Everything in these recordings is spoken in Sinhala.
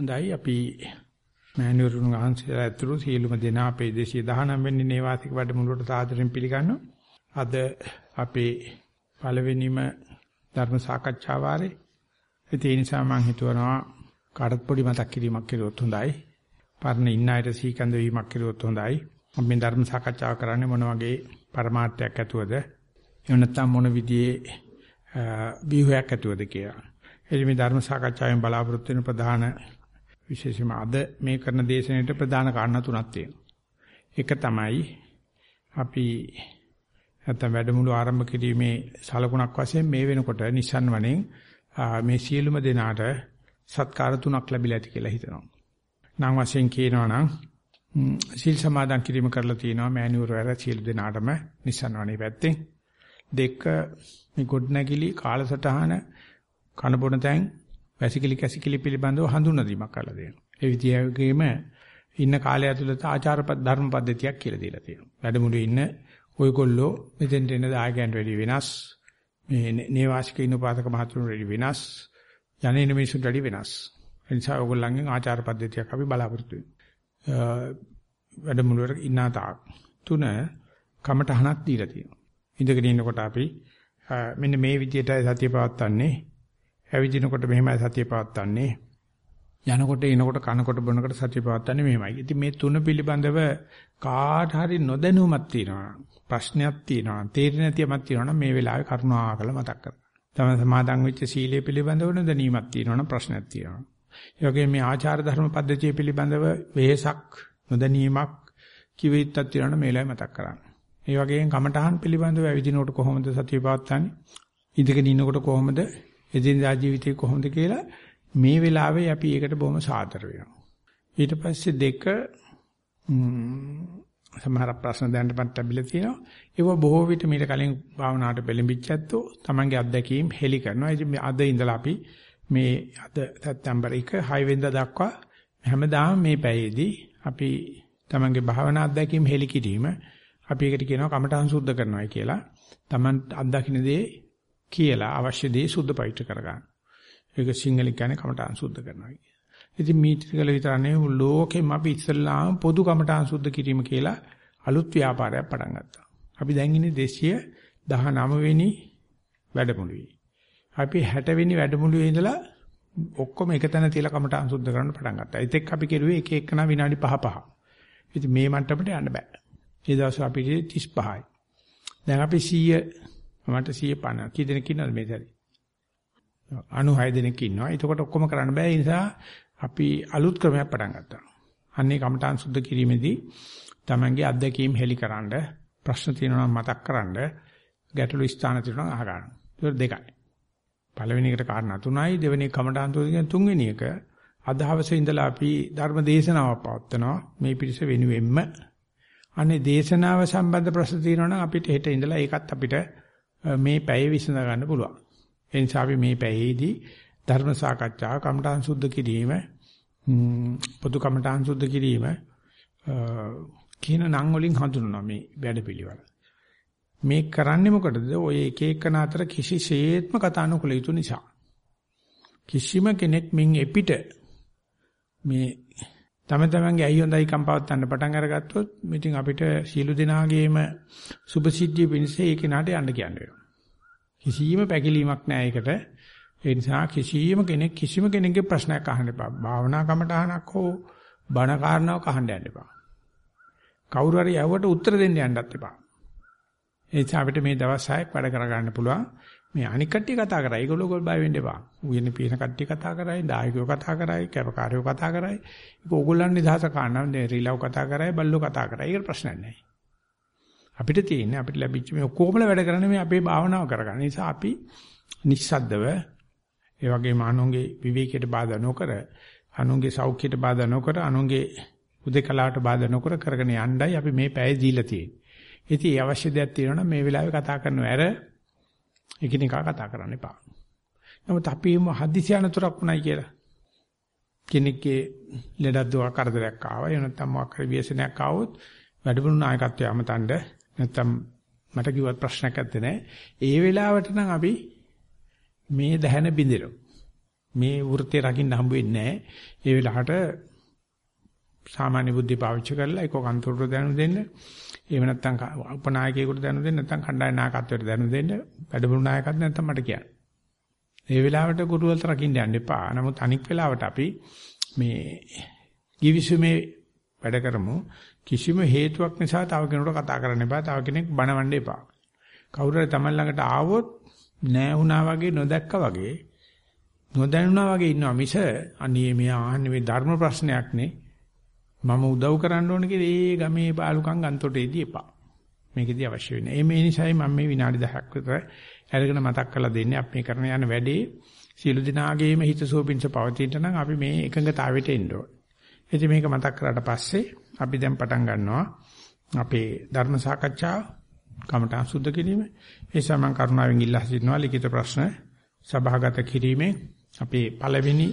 හොඳයි අපි මෑණිවරුන් වහන්සේලා ඇතුළු සියලුම දෙනා අපේ 219 වෙනි නේවාසික වැඩමුළුවට සාදරයෙන් පිළිගන්නවා. අද අපේ පළවෙනිම ධර්ම සාකච්ඡා වාරේ. ඒ නිසා මම හිතුවනවා කාටත් පොඩි මතක් කිරීමක් කළොත් හොඳයි. පරණ ඉන්න අයට සීකන්ද වීමක් කළොත් හොඳයි. අපි මේ ධර්ම සාකච්ඡාව කරන්නේ මොන වගේ પરමාර්ථයක් ඇතුවද? එහෙම නැත්නම් මොන විදිහේ ව්‍යුහයක් ඇතුවද කියලා. එහි මේ ධර්ම සාකච්ඡාවෙන් බලාපොරොත්තු වෙන ප්‍රධාන විශේෂයෙන්ම අද මේ කරන දේශනාවේ ප්‍රධාන කාරණා තුනක් තියෙනවා. එක තමයි අපි නැත්නම් වැඩමුළු ආරම්භ කිරීමේ සලකුණක් වශයෙන් මේ වෙනකොට නිසන් වණෙන් මේ සියලුම දෙනාට සත්කාර තුනක් ලැබිලා ඇති කියලා හිතනවා. නම් වශයෙන් කියනවා නම් සීල් සමාදන් කිරීම කරලා තියෙනවා මෑණිවරු වැර සියලු දෙනාටම නිසන් වණේ පැත්තෙන්. දෙක මේ ගොඩනැගිලි කාලසටහන කනබොන තැන් වැසිකිලි කැසිකිලි පිළිබඳව හඳුන්වා දීමක් කරලා දෙනවා. ඒ විදියේම ඉන්න කාලය ඇතුළත ආචාර ධර්ම පද්ධතියක් කියලා දීලා තියෙනවා. වැඩමුළුවේ ඉන්න ඔයගොල්ලෝ මෙතෙන්ට එන දායකයන්ට වැඩි වෙනස්. මේ නේවාසික ඉන්න පාතක මහතුරුන් වැඩි වෙනස්. යන්නේ මිනිසුන්ට වැඩි වෙනස්. ඒ නිසා ඔයගොල්ලන්ගෙන් ආචාර පද්ධතියක් අපි බලාපොරොත්තු වෙනවා. වැඩමුළුවේ ඉන්න තාක් තුන කමටහනක් දීලා තියෙනවා. ඉඳගෙන ඉන්නකොට අපි මෙන්න මේ විදිහටයි සතිය පවත්වන්නේ ඇවිදිනකොට මෙහෙමයි සතිය පවත්වන්නේ. යනකොට එනකොට කනකොට බොනකොට සතිය පවත්වන්නේ මෙහෙමයි. ඉතින් මේ තුන පිළිබඳව කාට හරි නොදැනුමක් තියෙනවා. ප්‍රශ්නයක් තියෙනවා. තේරෙන්නේ නැතිවමක් තියෙනවා මේ වෙලාවේ කරුණාකර මතක් කරගන්න. තමයි සමාදන් වෙච්ච සීලය පිළිබඳව නොදැනීමක් තියෙනවා ප්‍රශ්නයක් තියෙනවා. ඒ වගේම මේ ආචාර ධර්ම පද්ධතිය පිළිබඳව වෙහසක් නොදැනීමක් කිව යුත්තක් තියෙනවා මේ වෙලාවේ මතක් කරගන්න. ඒ වගේම කමඨහන් පිළිබඳව ඇවිදිනකොට කොහොමද සතිය පවත්වන්නේ? ඉඳගෙන ඉන්නකොට කොහොමද එදිනදා ජීවිතේ කොහොමද කියලා මේ වෙලාවේ අපි ඒකට බොහොම සාතර වෙනවා. ඊට පස්සේ දෙක සමහර ප්‍රශ්න දැනටමත් ලැබිලා තියෙනවා. ඒව බොහෝ විට මීට කලින් භාවනාවට පෙළඹිච්චැත්තෝ තමන්ගේ අත්දැකීම් හෙලි කරනවා. ඉතින් අද ඉඳලා අපි මේ අද සැප්තැම්බර් 1 6 වෙනිදා දක්වා හැමදාම මේ පැයේදී අපි තමන්ගේ භාවනා අත්දැකීම් හෙලි කිරීම අපි ඒකට කියනවා කමඨං සුද්ධ කරනවා කියලා. තමන් අත්දකින්න දේ කියලා අවශ්‍ය දේ සුද්ධ පවිත්‍ර කරගන්න. ඒක සිංහලෙන් කියන්නේ කමඨාන් සුද්ධ කරනවා කියන්නේ. ඉතින් මීත්‍රිකල විතර නෙවෙයි ලෝකෙම අපි ඉස්සල්ලාම පොදු කමඨාන් සුද්ධ කිරීම කියලා අලුත් ව්‍යාපාරයක් පටන් ගත්තා. අපි දැන් ඉන්නේ 219 වෙනි වැඩමුළුවේ. අපි 60 වෙනි වැඩමුළුවේ ඉඳලා ඔක්කොම එකතැන තියලා කමඨාන් සුද්ධ කරන්න පටන් ගත්තා. ඒත් අපි කෙරුවේ එක එකනා විනාඩි 5 5. ඉතින් මේ මට්ටමට යන්න බෑ. ඒ දවස් අපිට 35යි. දැන් අපි 100 මට 150 කී දෙනෙක් ඉන්නවද මේ සැරේ? 96 දෙනෙක් ඉන්නවා. එතකොට ඔක්කොම කරන්න බෑ. ඒ නිසා අපි අලුත් ක්‍රමයක් පටන් ගත්තා. අන්නේ කමඨාන් සුද්ධ කිරීමේදී Tamange අත්දැකීම් හෙලිකරනද ප්‍රශ්න තියෙනවා මතක්කරනද ගැටළු ස්ථාන තියෙනවා අහගන්න. ඒක දෙකයි. පළවෙනි එකට කාරණා තුනයි. දෙවෙනි කමඨාන් සුද්ධ තුන්වෙනි එක අදහවසේ ඉඳලා අපි ධර්ම දේශනාවක් පවත්වනවා. මේ පිරිස වෙනුවෙන්ම. අනේ දේශනාව සම්බන්ධ ප්‍රශ්න තියෙනවා නම් අපිට හෙට ඉඳලා ඒකත් අපිට මේ පැය විසඳ ගන්න පුළුවන්. ඒ නිසා අපි මේ පැයේදී ධර්ම සාකච්ඡා කමඨාන් සුද්ධ කිරීම පොදු කමඨාන් සුද්ධ කිරීම කියන නම් වලින් හඳුන්වනවා මේ වැඩපිළිවෙල. මේ කරන්නේ මොකටද? ඔය එක එකන අතර කිසිසේත්ම කතා නොකළ යුතු නිසා. කිසිම කෙනෙක් මින් එපිට මේ තම තමන්ගේ අයි හොඳයි කම්පාවත් ගන්න පටන් අරගත්තොත් ඉතින් අපිට සීළු දිනාගේම සුභසිද්ධිය පිණිස ඒ කෙනාට යන්න කියන්නේ. කිසියම් පැකිලීමක් නැහැ ඒකට. ඒ නිසා කිසියම් කෙනෙක් කිසිම කෙනෙක්ගේ ප්‍රශ්නයක් අහන්න එපා. භාවනා කමටහනක් හෝ බණ කාරණාවක් අහන්න යන්න එපා. කවුරු හරි යවුවට උත්තර දෙන්න යන්නත් එපා. ඒ නිසා අපිට මේ දවස් 6ක් වැඩ කරගන්න පුළුවන්. මේ අනික් කට්ටිය කතා කරා. ඒගොල්ලෝ ගොල් බය වෙන්න එපා. උයනේ පින කට්ටිය කතා කරයි, දායකයෝ කතා කරයි, කැපකාරයෝ කතා කරයි. ඒක ඕගොල්ලන් නිදහස කාණ්ඩම් නේ රිලව් කතා කරයි, බල්ලෝ කතා කරයි. ඒක ප්‍රශ්නයක් නැහැ. අපිට තියෙන්නේ අපිට ලැබිච්ච මේ ඔක්කොමල වැඩ කරන්නේ මේ අපේ භාවනාව කරගන්න. නිසා අපි නිස්සද්දව ඒ වගේම අනුන්ගේ විවේකයට බාධා නොකර, අනුන්ගේ සෞඛ්‍යයට බාධා නොකර, අනුන්ගේ උදේකලාවට බාධා නොකර කරගෙන යන්නයි අපි මේ පැය දීලා තියෙන්නේ. ඉතින් ඒ අවශ්‍ය දෙයක් තියෙනවා නම් මේ වෙලාවේ කතා කරනව ඇර එකිනෙකා කතා කරන්න එපා. නමුත් අපි මේ හදිසි අනතුරක් වුණයි කියලා. කෙනෙක්ගේ ලෙඩක් දුක කරදරයක් ආවා. එහෙම නැත්නම් මොකක් හරි ව්‍යසනයක් ආවොත් වැඩමුළු නායකත්වය අමතන්න නැත්නම් මට කිව්වත් ප්‍රශ්නයක් නැත්තේ නෑ. ඒ වෙලාවට නම් අපි මේ දැහැන බින්දිරමු. මේ වෘත්තිය රකින්න හම්බ වෙන්නේ නැහැ. ඒ වෙලාවට සාමාන්‍ය බුද්ධි පාවිච්චි කරලා ඒක කන්තරුට දැනු දෙන්න. එහෙම නැත්නම් උපනායකයෙකුට දැනු දෙන්න නැත්නම් කණ්ඩායම් නායකත්වයට දැනු දෙන්න. වැඩමුළු නායකත්වයට නැත්නම් මට කියන්න. ඒ වෙලාවට ගුරුවරට රකින්න යන්න එපා. නමුත් අනික් වෙලාවට අපි මේ givisumේ වැඩ කරමු. කිසිම හේතුවක් නිසා තව කෙනෙකුට කතා කරන්න එපා. තව කෙනෙක් බනවන්න එපා. කවුරු හරි Taman ළඟට ආවොත් නෑ වුණා වගේ නොදැක්කා වගේ නොදැනුණා වගේ ඉන්නවා මිස අනේ මෙයා අහන්නේ මේ ධර්ම ප්‍රශ්නයක් නේ මම උදව් කරන්න ඕන කියලා ඒ ගමේ බාලුකම් ගන්තොටේදී එපා. මේකෙදී අවශ්‍ය වෙන්නේ. ඒ මේ නිසායි මම මේ විනාඩි 10ක් විතර අරගෙන මතක් කරලා දෙන්නේ අපි මේ කරන යන වැඩේ සියලු දිනාගේම හිතසුව පිණිස පවතින නම් අපි මේ එකඟතාවයට එන්න ඕන. ඉතින් මේක මතක් කරාට පස්සේ අපි දැන් පටන් ගන්නවා අපේ ධර්ම සාකච්ඡාව කමඨා සුද්ධ කිරීම. ඒ සමන් කරුණාවෙන් ඉල්ලා සිටිනවා ලිඛිත ප්‍රශ්න සභාගත කිරීමෙන් අපේ පළවෙනි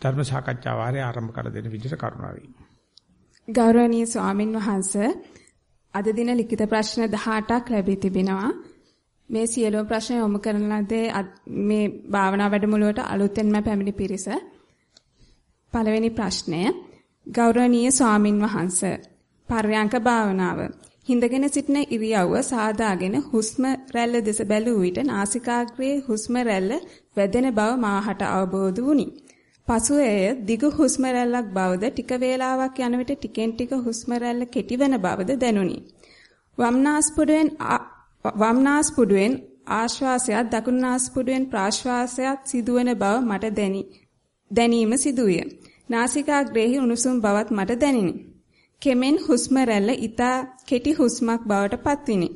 ධර්ම සාකච්ඡා වාරය ආරම්භ කර දෙන විදිහට කරුණාවෙන්. ගෞරවනීය ස්වාමින් වහන්සේ අද දින ලිඛිත ප්‍රශ්න 18ක් ලැබී තිබෙනවා. මේ සියලුම ප්‍රශ්න යොමු කරන ලදී මේ භාවනා වැඩමුළුවට අලුතෙන්ම පැමිණි පිරිස. පළවෙනි ප්‍රශ්නය ගෞරවනීය ස්වාමින් වහන්සේ පර්යංක භාවනාව හිඳගෙන සිටින ඉරියව්ව සාදාගෙන හුස්ම රැල්ල දෙස බැලූ විට නාසිකාග්‍රයේ හුස්ම රැල්ල වැදෙන බව මාහට අවබෝධ වුණි. පසුව එය දිගු හුස්ම රැල්ලක් බවද ටික වේලාවක් යන විට ටිකෙන් ටික හුස්ම රැල්ල කෙටිවන බවද දැනුනි. වම්නාස්පුඩුවෙන් වම්නාස්පුඩුවෙන් ආශ්වාසයත් දකුණුනාස්පුඩුවෙන් ප්‍රාශ්වාසයත් සිදුවන බව මට දැනි. දැනීම සිදුවිය. නාසිකාග්‍රේහි උණුසුම් බවත් මට දැනිනි. කෙමෙන් හුස්ම රැල්ල ඊතා කෙටි හුස්මක් බවට පත්විනි.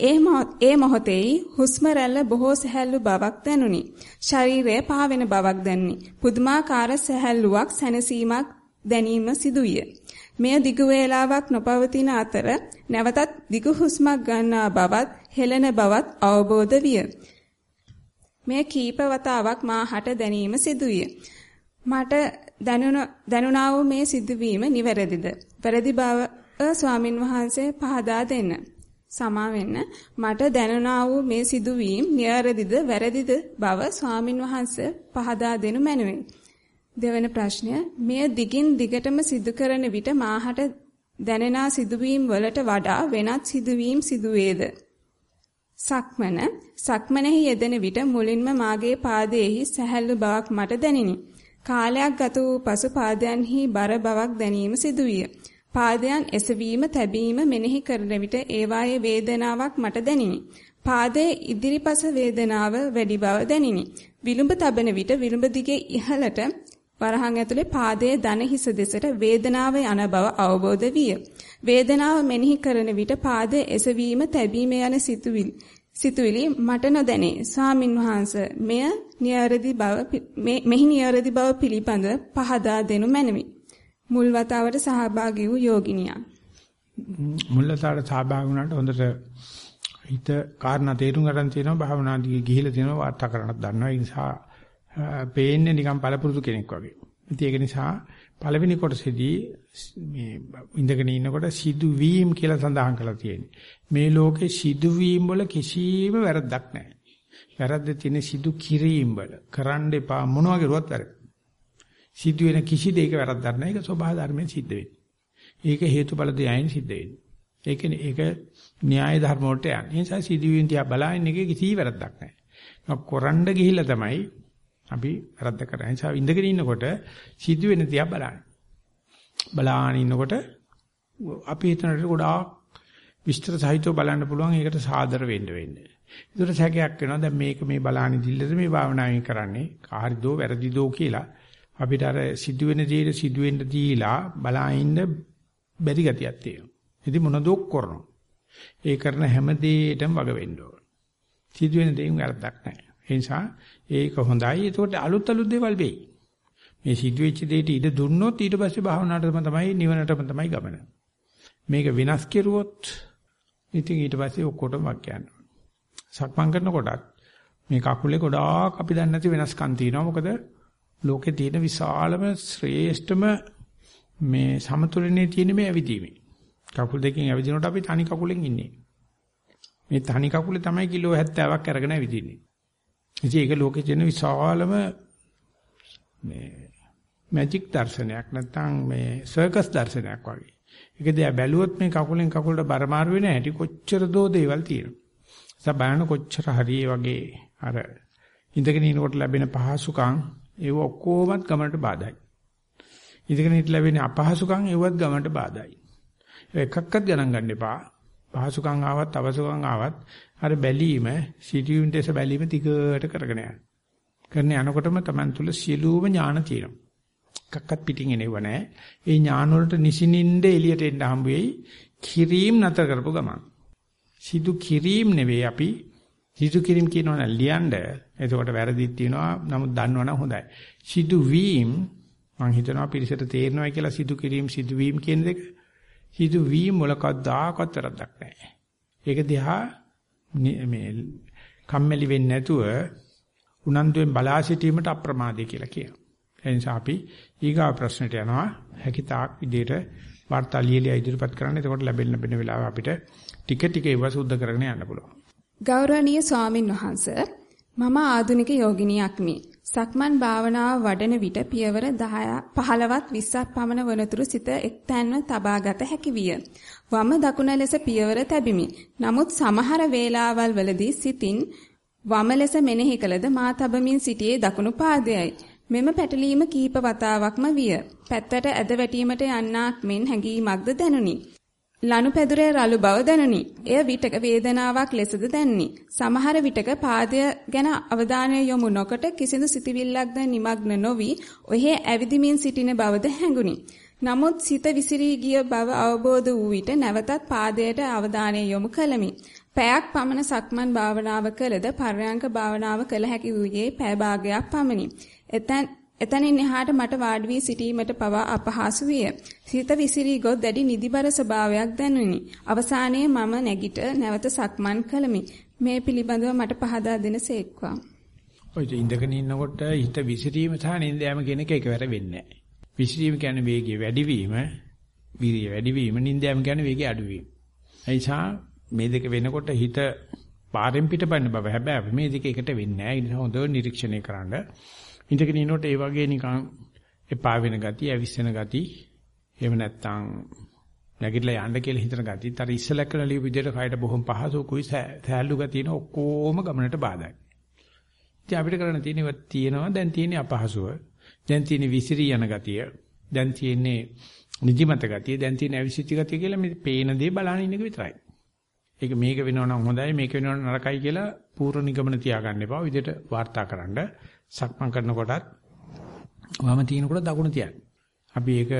ඒ මොහොතේයි හුස්ම රැල්ල බොහෝ සැහැල්ලු බවක් දැනුනි. ශරීරය පාවෙන බවක් දැනුනි. පුදුමාකාර සැහැල්ලුවක් සැනසීමක් දැනීම සිදුවිය. මෙය දිගු වේලාවක් නොපවතින අතර නැවතත් දිගු හුස්මක් ගන්නා බවත් හෙළන බවත් අවබෝධ විය. මෙය කීප වතාවක් මාහට දැනීම සිදුවිය. මට දැනුණා වූ මේ සිදුවීම නිවැරදිද? වැරදි බව ස්වාමින් වහන්සේ පහදා දෙන්න. සමා වෙන්න මට දැනුණා වූ මේ සිදුවීම් නිවැරදිද වැරදිද බව ස්වාමින් වහන්සේ පහදා දෙනු මැනවේ. දෙවන ප්‍රශ්නය මෙය දිගින් දිගටම සිදු කරන විට මාහට දැනෙනා සිදුවීම් වලට වඩා වෙනත් සිදුවීම් සිදුවේද? සක්මන සක්මනෙහි යෙදෙන විට මුලින්ම මාගේ පාදයේහි සැහැල්ලු බවක් මට දැනිනි. කාලයක් ගත වූ පසු පාදයන්හි බර බවක් දැනීම සිදුවිය. පාදයන් එසවීම තැබීම මෙනෙහි කරන විට ඒවායේ වේදනාවක් මට දැනිනි. පාදයේ ඉදිරිපස වේදනාව වැඩි බව දැනිනි. විලුඹ තබන විට විලුඹ දිගේ ඉහළට වරහන් ඇතුලේ පාදයේ දන හිස දෙසට වේදනාව යන බව අවබෝධ විය. වේදනාව මෙනෙහි කරන විට පාදයේ එසවීම තැබීම යන සිතුවිලි සිතුවිලි මට නොදැනේ. ස්වාමින් වහන්සේ මෙය නියරදි බව මෙහි නියරදි බව පිළිබඳ පහදා දෙනු මැනවි. මුල් වතාවට සහභාගී වූ යෝගිනියන්. මුල් වතාවට සහභාගී වුණාට හොඳට හිත කාරණා තේරුම් ගන්න තියෙනවා භාවනාදී ගිහිලා තියෙනවා වාර්තා කරන්නත් දන්නවා. ඒ නිසා පේන්නේ නිකන් පළපුරුදු කෙනෙක් වගේ. ඉතින් ඒක නිසා පළවෙනි කොටසේදී මේ ඉඳගෙන ඉන්නකොට සිදුවීම් කියලා සඳහන් කරලා තියෙන්නේ. මේ ලෝකේ සිදුවීම් වල කිසිම වැරද්දක් නැහැ. වැරද්ද තියෙන සිදු කිරීම වල. කරන්න එපා මොනවා කරුවත් වැරද්ද. සිදු වෙන කිසි දෙයක වැරද්දක් නැහැ. ඒක ස්වභාව ධර්මයෙන් සිද්ධ වෙන්නේ. ඒක හේතුඵල දෙයයින් සිද්ධ වෙන්නේ. ඒකනේ ඒක න්‍යාය ධර්ම වලට යන්නේ. ඒ නිසා සිදුවීම් තියා බලන එකේ කිසි වැරද්දක් නැහැ. කොරන්න ගිහිල්ලා තමයි අපි වැරද්ද කරන්නේ. ඒ නිසා ඉඳගෙන ඉන්නකොට සිදුවෙන තියා බලන්න. බලාගෙන ඉන්නකොට අපි හිතනට ගොඩාක් විස්තර සහිතව බලන්න පුළුවන් ඒකට සාදර වෙන්න වෙන්නේ. ඒකට සැකයක් වෙනවා දැන් මේක මේ බලාන දිල්ලද මේ භාවනාවෙන් කරන්නේ කාරිදෝ වැරදිදෝ කියලා අපිට අර සිදුවෙන දේ සිදුවෙන්න දීලා බලාින්න බැරි ගතියක් තියෙනවා. ඉතින් මොනදෝ කරනවා. ඒ කරන හැම දෙයකටම වග වෙන්න ඕන. සිදුවෙන දේෙන් වැරද්දක් නැහැ. ඒ නිසා ඒක හොඳයි. ඒකට අලුත් අලුත් දේවල් වෙයි. මේ සිදුවෙච්ච දෙයට ඉඩ දුන්නොත් ඊට පස්සේ භාවනාවටම තමයි නිවනටම තමයි ගමන. මේක විනාශ කෙරුවොත් ඉතින් ඊට පස්සේ ඔක්කොටම වක් යනවා. සක්මන් කරනකොටත් මේ කකුලේ ගොඩාක් අපි දන්නේ නැති වෙනස්කම් තියෙනවා. මොකද ලෝකේ තියෙන විශාලම ශ්‍රේෂ්ඨම මේ සමතුලනේ තියෙන මේ ඇවිදීමේ. කකුල් දෙකෙන් ඇවිදිනකොට අපි තනි කකුලෙන් ඉන්නේ. මේ තනි කකුලේ තමයි කිලෝ 70ක් අරගෙන ඇවිදින්නේ. ඉතින් ඒක ලෝකේ තියෙන විශාලම මේ මැජික් දර්ශනයක් නැත්නම් මේ සර්කස් දර්ශනයක් වගේ. ඒක දිහා බැලුවොත් මේ කකුලෙන් කකුලට බර මාරු වෙන හැටි කොච්චර දෝ දේවල් තියෙනවා. ඒ බලන්න කොච්චර හරිය වගේ අර ඉඳගෙන ඉනකොට ලැබෙන පහසුකම් ඒව ඔක්කොමත් ගමනට බාධායි. ඉඳගෙන ඉන්න ලැබෙන අපහසුකම් ඒවත් ගමනට බාධායි. එකක්වත් ගණන් ගන්න එපා. පහසුකම් ආවත් අවසුකම් ආවත් අර බැලීම සිටියුන් දෙස බැලීම තිකයට කරගෙන යන්න. කරන යනකොටම Taman තුල සියලුම ඥාන තියෙනවා. එකක්වත් පිටින් එනෙව නැහැ. ඒ ඥාන වලට නිසිනින්ද එළියට එන්න හම්බ වෙයි. කිරීම නැතර කරපු ගමන්. සිදු කිරීම නෙවෙයි අපි සිදු කිරීම කියනවනේ ලියන්න. එතකොට වැරදිත් තියෙනවා. නමුත් දන්නවනම් හොඳයි. සිදු වීම මම හිතනවා පිළිසෙට තේරෙනවා කියලා සිදු කිරීම සිදු වීම කියන දෙක. සිදු වීම මොලකද්දාකත් වැරද්දක් නැහැ. ඒක දිහා මේ කම්මැලි වෙන්නේ නැතුව උනන්දුවෙන් බලා සිටීමට අප්‍රමාදය කියලා කියනවා. ඒ නිසා අපි ඊගා ප්‍රශ්නට යනවා. හැකිතාක් විදිහට වාර්තා ලියලා ඉදිරිපත් කරන්න. එතකොට ලැබෙන ලැබෙන වෙලාව අපිට ටික ටික ඒව සුද්ධ කරගෙන යන්න පුළුවන්. ගෞරවනීය ස්වාමින් වහන්සේ මම ආධුනික යෝගිනියක්මි. සක්මන් භාවනාව වඩන විට පියවර 10 15ත් 20ක් පමණ වනතුරු සිත එක්තැන්ව තබාගත හැකි විය. වම දකුණ ලෙස පියවර තැබිමි. නමුත් සමහර වේලාවල් වලදී සිතින් වම ලෙස මෙනෙහි කළද මා තබමින් සිටියේ දකුණු පාදයයි. මෙම පැටලීම කීප වතාවක්ම විය. පැත්තට ඇද වැටීමට යන්නාක් මෙන් හැඟීමක්ද දැනුනි. ලනුපැදුරේ රළු බව දැනුනි. එය විටක වේදනාවක් ලෙසද දැනුනි. සමහර විටක පාදය ගැන අවධානය යොමු නොකොට කිසිදු සිතිවිල්ලක්ද නිමග්න නොවි ඔහේ ඇවිදිමින් සිටින බවද හැඟුනි. නමුත් සිත විසිරී ගිය බව අවබෝධ වූ විට නැවතත් පාදයට අවධානය යොමු කළමි. පැයක් පමණ සක්මන් භාවනාව කළද පර්යංක භාවනාව කළ හැකි වූයේ පැය භාගයක් පමණි. එතෙන් එතනින් එහාට මට වාඩි වී සිටීමට පවා අපහසු විය. සිත විසිරී ගොස් දැඩි නිදිබර ස්වභාවයක් දැනුනි. අවසානයේ මම නැගිට නැවත සක්මන් කළමි. මේ පිළිබඳව මට පහදා දෙනසේක්වා. ඔය ඉඳගෙන ඉන්නකොට හිත විසිරීම සහ නිින්ද යාම කියන එක එකවර වෙන්නේ නැහැ. විසිරීම කියන්නේ වේගය වැඩිවීම, වීර්ය වැඩිවීම, නිින්ද යාම කියන්නේ වේගය අඩුවීම. ඒ නිසා මේ දෙක වෙනකොට හිත පාරෙන් පිටපන්න බව හැබැයි මේ දෙක එකට වෙන්නේ නැහැ. ඒ නිසා හොඳට නිරීක්ෂණය කරන්න. ඉඳගෙන ඉනකොට ඒ වගේ නිකන් එපා වෙන ගතිය, ඇවිස්සෙන ගතිය, එහෙම නැත්නම් නැගිටලා යන්න කියලා හිතන ගතියත් අර ඉස්සලක් කරන ලියපු විදිහට කයට බොහොම පහසුකුයි සෑහළු ගතියන ඔක්කොම ගමනට බාධායි. ඉතින් අපිට කරන්න තියෙනව තියෙනවා දැන් තියෙන්නේ අපහසුව. දැන් තියෙන්නේ විසිරී යන ගතිය. දැන් තියෙන්නේ නිදිමත ගතිය. දැන් තියෙන්නේ අවිසිච්ච ගතිය කියලා මේ පේන දේ බලන ඉන්න එක විතරයි. ඒක මේක වෙනව නම් හොඳයි මේක වෙනව නරකයි කියලා පූර්ව නිගමන තියාගන්න එපා. විදිහට වාර්තාකරනද සක්මන් කරනකොටත් වම තිනකොට දකුණ තියන්න. අපි ඒක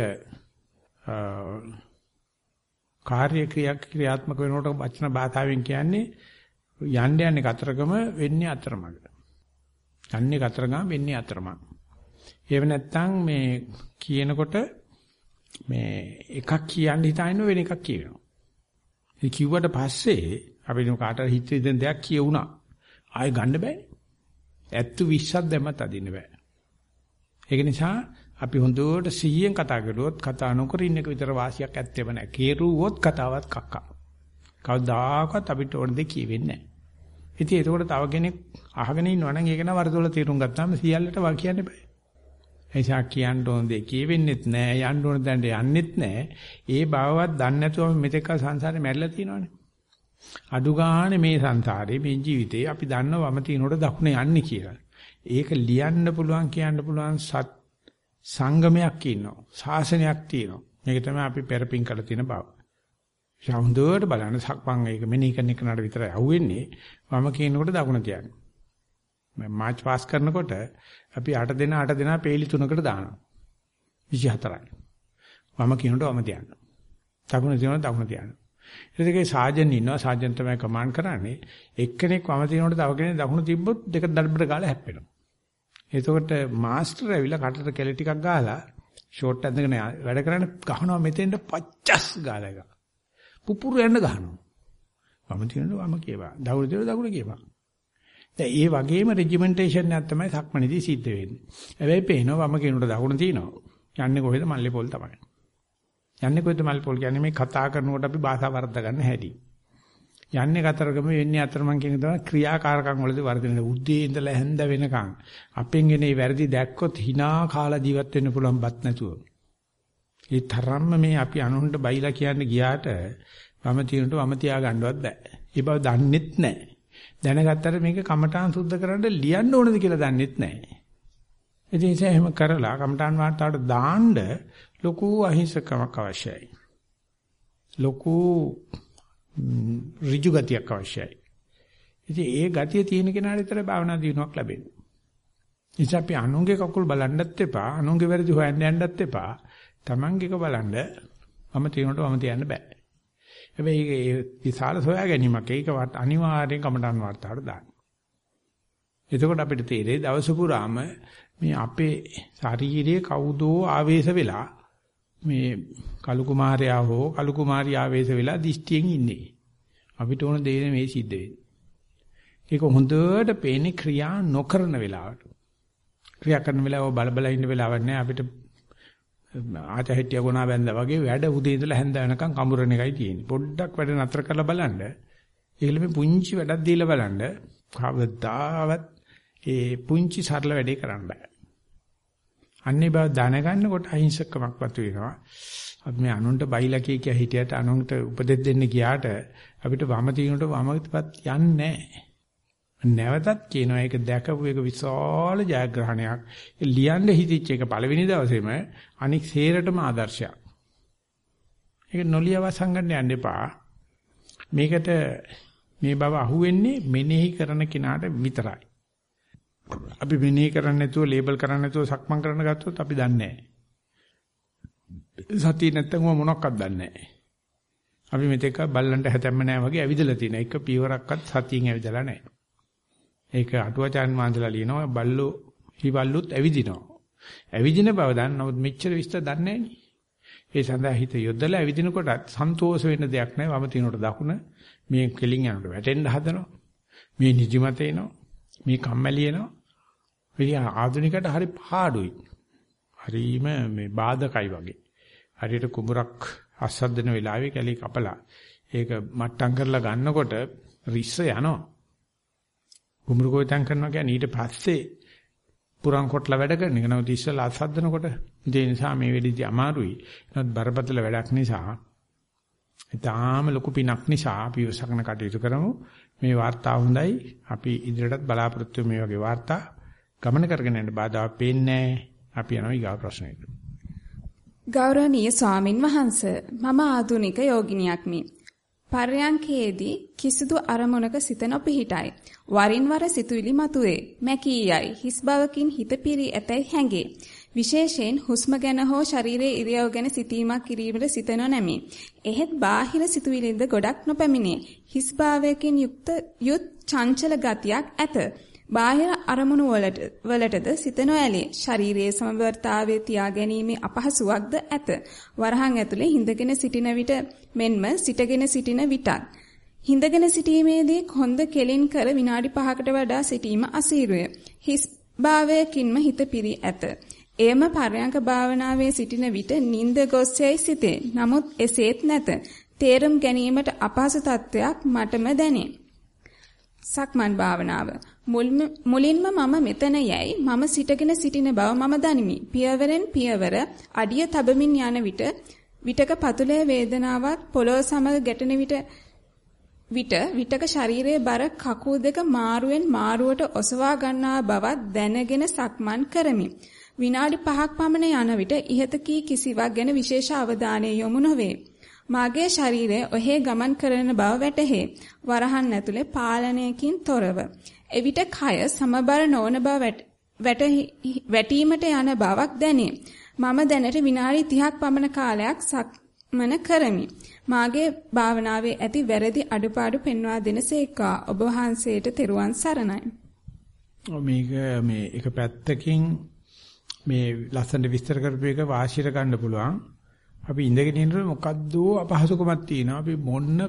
කාර්ය ක්‍රියා ක්‍රියාත්මක වෙනකොට වචන භාෂාවෙන් කියන්නේ යන්න යන්නේ කතරගම වෙන්නේ අතරමඟ. යන්නේ කතරගම වෙන්නේ අතරමඟ. ඒව නැත්තම් මේ කියනකොට මේ එකක් කියන්න හිතාගෙන වෙන එකක් කියනවා. ඒ කිව්වට පස්සේ අපි කාටද හිතෙන් දෙයක් කියුණා. ආයෙ ගන්න බෑනේ. ඇත්තු 20ක් දැම්මත් අදින්න බෑ. ඒක නිසා අපි හොඳට සිහියෙන් කතා කරුවොත් කතා නොකර ඉන්න එක විතර වාසියක් ඇත්තෙම නැහැ. කේරුවොත් කතාවත් කක්කා. කවදාකවත් අපිට ඕන දෙයක් කියෙන්නේ නැහැ. ඉතින් ඒකෝට තව කෙනෙක් අහගෙන ඉන්නවනම් ඒක න වරදොල තීරුම් ගත්තාම සියල්ලට වා කියන්න බෑ. එයිසා කියන්න ඕන දෙයක් කියෙවෙන්නෙත් නැහැ, යන්න ඕන දැනට යන්නෙත් නැහැ. ඒ බවවත් දන්නේ නැතුව මෙතෙක් සංසාරේ මැරිලා තියෙනවනේ. අඩු ගානේ මේ සංසාරේ මේ ජීවිතේ අපි දන්නව වම තිනොට දකුණ යන්නේ කියලා. ඒක ලියන්න පුළුවන් කියන්න පුළුවන් සත් සංගමයක් ඉන්නවා. ශාසනයක් තියෙනවා. මේක තමයි අපි පෙරපින් කළ තියෙන බව. ශෞන්දර්ට බලන්න සක්පන් ඒක මෙනෙහි කරන එක නඩ විතරයි අහුවෙන්නේ. වම කියනකොට දකුණ තියන්නේ. මම මාච් පාස් කරනකොට අපි 8 දෙනා 8 දෙනා පේලි තුනකට දානවා. 24යි. වම කියනකොට වම තියන්න. දකුණ කියනකොට දකුණ තියන්න. ඊටකේ සාජන් ඉන්නවා. සාජන් තමයි කමාන්ඩ් කරන්නේ. එක්කෙනෙක් වම තිනකොට තව කෙනෙක් දකුණු තිබ්බොත් දෙක දඩබඩ ගාලා හැප්පෙනවා. එතකොට මාස්ටර් ඇවිල්ලා කටට කෙල ටිකක් ගහලා ෂෝට් ඇඳගෙන වැඩ කරන්න ගහනවා මෙතෙන්ට පච්චස් ගාලා එක පුපුරු යන්න ගහනවා. වම තිනකොට වම කියවා දකුණු තිනකොට දකුණ කියවා දැන් ඒ වගේම රෙජිමෙන්ටේෂන් එකක් තමයි සක්මණේදී සිද්ධ වෙන්නේ. හැබැයි පේනවා වම කියනකොට දකුණ තියෙනවා. යන්නේ කොහෙද? මල්ලේ පොල් තමයි. යන්නේ කොහෙද මල්පොල් කියන්නේ මේ කතා කරනකොට අපි භාෂා වර්ධ ගන්න හැටි. යන්නේ කතරගම වෙන්නේ අතරමං කියන තමයි ක්‍රියාකාරකම් වලදී වර්ධනය. උද්දී ඉඳලා හැන්ද වෙනකන් අපෙන් එන මේ වැරදි දැක්කොත් hina කාලා ජීවත් වෙන්න පුළුවන් බත් නැතුව. ඒ තරම්ම මේ අපි අනුන්ට බයිලා කියන්න ගියාට වම තියුණට වම තියා ගන්නවත් බෑ. ඒ බව දන්නෙත් නැහැ. දැනගත්තට මේක කමඨාන් සුද්ධ කරන්න ලියන්න ඕනද කියලා දන්නෙත් නැහැ. ඒ නිසා එහෙම කරලා කමඨාන් වාර්තාවට දාන්න ලොකු අහිංසකමක් අවශ්‍යයි. ලොකු ඍජු ගතියක් අවශ්‍යයි. ඉතින් ඒ ගතිය තියෙන කෙනාට විතරයි භාවනා දියුණුවක් ලැබෙන්නේ. ඉතින් අපි අනුන්ගේ කකුල් බලන්නත් එපා, අනුන්ගේ වැරදි හොයන්න යන්නත් එපා. Tamanගේක බලන්න මම තියනට මම තියන්න බෑ. හැබැයි ඒ විශාල සොයා ගැනීමක් ඒක අනිවාර්යෙන් කමටන් වර්තාවට දාන්න. එතකොට අපිට තේරෙයි දවස පුරාම මේ අපේ ශාරීරියේ කවුදෝ ආවේශ වෙලා මේ කලු කුමාරයා හෝ කලු කුමාරිය ආවේශ වෙලා දිෂ්ටියෙන් ඉන්නේ. අපිට ඕන දේ මේ සිද්ධ වෙන්නේ. ඒක හොඳට පේන්නේ ක්‍රියා නොකරන වෙලාවට. ක්‍රියා කරන වෙලාව බල බල ඉන්න වෙලාවක් නෑ අපිට ආතහැට්ටිය ගුණා බැඳලා වගේ වැඩ උදේ ඉඳලා හැන්ද වෙනකන් කඹරන එකයි තියෙන්නේ. පොඩ්ඩක් වැඩ නතර කරලා බලන්න. ඒකල මේ පුංචි වැඩක් දීලා බලන්න. කවදාවත් ඒ පුංචි සරල වැඩේ කරන්න බෑ. අන්නේ බව දැනගන්නකොට අහිංසකමක් වතුවෙනවා. අපි මේ අනුන්ට බයිලා කිය කිය හිටියට අනුන්ට උපදෙස් දෙන්න ගියාට අපිට වම තිනුට වමපත් යන්නේ නැහැ. නැවතත් කියනවා ඒක දැකපු එක විශාල ජයග්‍රහණයක්. ලියන්න හිතිච්ච එක පළවෙනි දවසේම අනික් සේරටම ආදර්ශයක්. ඒක නොලියව සංගන්න යන්න එපා. මේකට මේ බව අහුවෙන්නේ මෙනෙහි කරන කෙනාට විතරයි. අපි මෙනෙහි කරන්නේ නැතුව ලේබල් කරන්නේ නැතුව සක්මන් කරන්න ගත්තොත් අපි දන්නේ නැහැ. සතිය නැත්තම් මොනක්වත් දන්නේ නැහැ. අපි මෙතෙක් බල්ලන්ට හැතැම්ම නැහැ වගේ ඇවිදලා තියෙන එක පියවරක්වත් සතියෙන් ඇවිදලා නැහැ. ඒක අටුවචාන් මාන්දලා ලියනවා බල්ලෝ හිවල්ලුත් ඇවිදිනවා. ඇවිදින බව දන්න නමුත් මෙච්චර විස්තර දන්නේ ඒ සඳහා හිත යොදලා ඇවිදිනකොටත් සන්තෝෂ වෙන්න දෙයක් නැහැ. වම තිනකොට දකුණ මේ කෙලින් යනකොට වැටෙන්න හදනවා. මේ නිදිමත එනවා. මේ කම්මැලි එනවා. ඉතින් ආධුනිකට හරි පාඩුයි. හරිම මේ බාධකයි වගේ. හරියට කුඹරක් අස්සද්දන වෙලාවේ කැලේ කපලා ඒක මට්ටම් කරලා ගන්නකොට රිස්ස යනවා. කුඹුරු ගොවිතැන් කරනවා කියන්නේ ඊට පස්සේ පුරන් කොටලා වැඩ කරන එක නමුත් ඉස්සලා අත්හදනකොට ඒ නිසා මේ වෙලෙදි අමාරුයි. නමුත් බරපතල වැඩක් නිසා ඊටාම ලොකු පිනක් නිසා අපි වසකන කටයුතු කරමු. මේ වාර්තාව හොඳයි. අපි ඉදිරියටත් බලාපොරොත්තු මේ වගේ වාර්තා ගමන කරගෙන යන්න බාධාවක් පේන්නේ අපි යනවා ඊගා ප්‍රශ්නෙට. ගෞරවනීය ස්වාමින් වහන්සේ මම ආධුනික යෝගිනියක් මි. පර්යංකයේදී කිසිදු අරමුණක සිත නොපිහිටයි. වරින් වර සිතුවිලි මතුවේ. මැකී යයි. හිස් බවකින් හිත පිරී ඇතැයි හැඟේ. විශේෂයෙන් හුස්ම ගැන හෝ ශරීරයේ ඉරියව් ගැන සිතීමක් කිරීමට සිත නොනැමි. එහෙත් බාහිර සිතුවිලිද ගොඩක් නොපැමිණේ. හිස් භාවයකින් යුක්ත යුත් චංචල ගතියක් ඇත. බාහිර අරමුණු වලට වලටද සිත නොඇලේ. ශරීරයේ සමබරතාවයේ තියා ගැනීමේ අපහසුාවක්ද ඇත. වරහන් ඇතුලේ හිඳගෙන සිටින විට මෙන්ම සිටගෙන සිටින විටත් හිඳගෙන සිටීමේදී කොන්ද කෙලින් කර විනාඩි 5කට වඩා සිටීම අසීරුය. හිස් භාවයකින්ම හිත පිරී ඇත. එයම පරයන්ක භාවනාවේ සිටින විට නිින්ද ගොස්සෙයි සිතේ. නමුත් එසේත් නැත. තේරුම් ගැනීමට අපහසු තත්වයක් මටම දැනේ. සක්මන් භාවනාව මුලින්ම මම මෙතන යයි මම සිටගෙන සිටින බව මම දනිමි. පියවරෙන් පියවර අඩිය තබමින් යන විට විටක පතුලේ වේදනාවක් පොළොව සමග ගැටෙන විට විට විටක ශරීරයේ බර කකුල් දෙක මාරුවෙන් මාරුවට ඔසවා ගන්නා බවක් දැනගෙන සක්මන් කරමි. විනාඩි 5ක් පමණ යන විට ඉහත කී කිසිවක් ගැන විශේෂ අවධානය යොමු නොවේ. මාගේ ශරීරය ඔහේ ගමන් කරන බව වැටහේ. වරහන් ඇතුලේ පාලනයකින් තොරව. එවිට කය සමබර නොවන බව වැටීමට යන බවක් දැනේ. මම දැනට විනාඩි 30ක් පමණ කාලයක් සක්මන කරමි. මාගේ භාවනාවේ ඇති වැරදි අඩුපාඩු පෙන්වා දෙනසේකා ඔබ වහන්සේට තෙරුවන් සරණයි. මේක මේ එක පැත්තකින් මේ ලස්සනට විස්තර කරපු එක වාසියට ගන්න පුළුවන්. අපි ඉඳගෙන ඉන්නකොට මොකද්ද අපහසුකමක් තියෙනවා. අපි මොන්න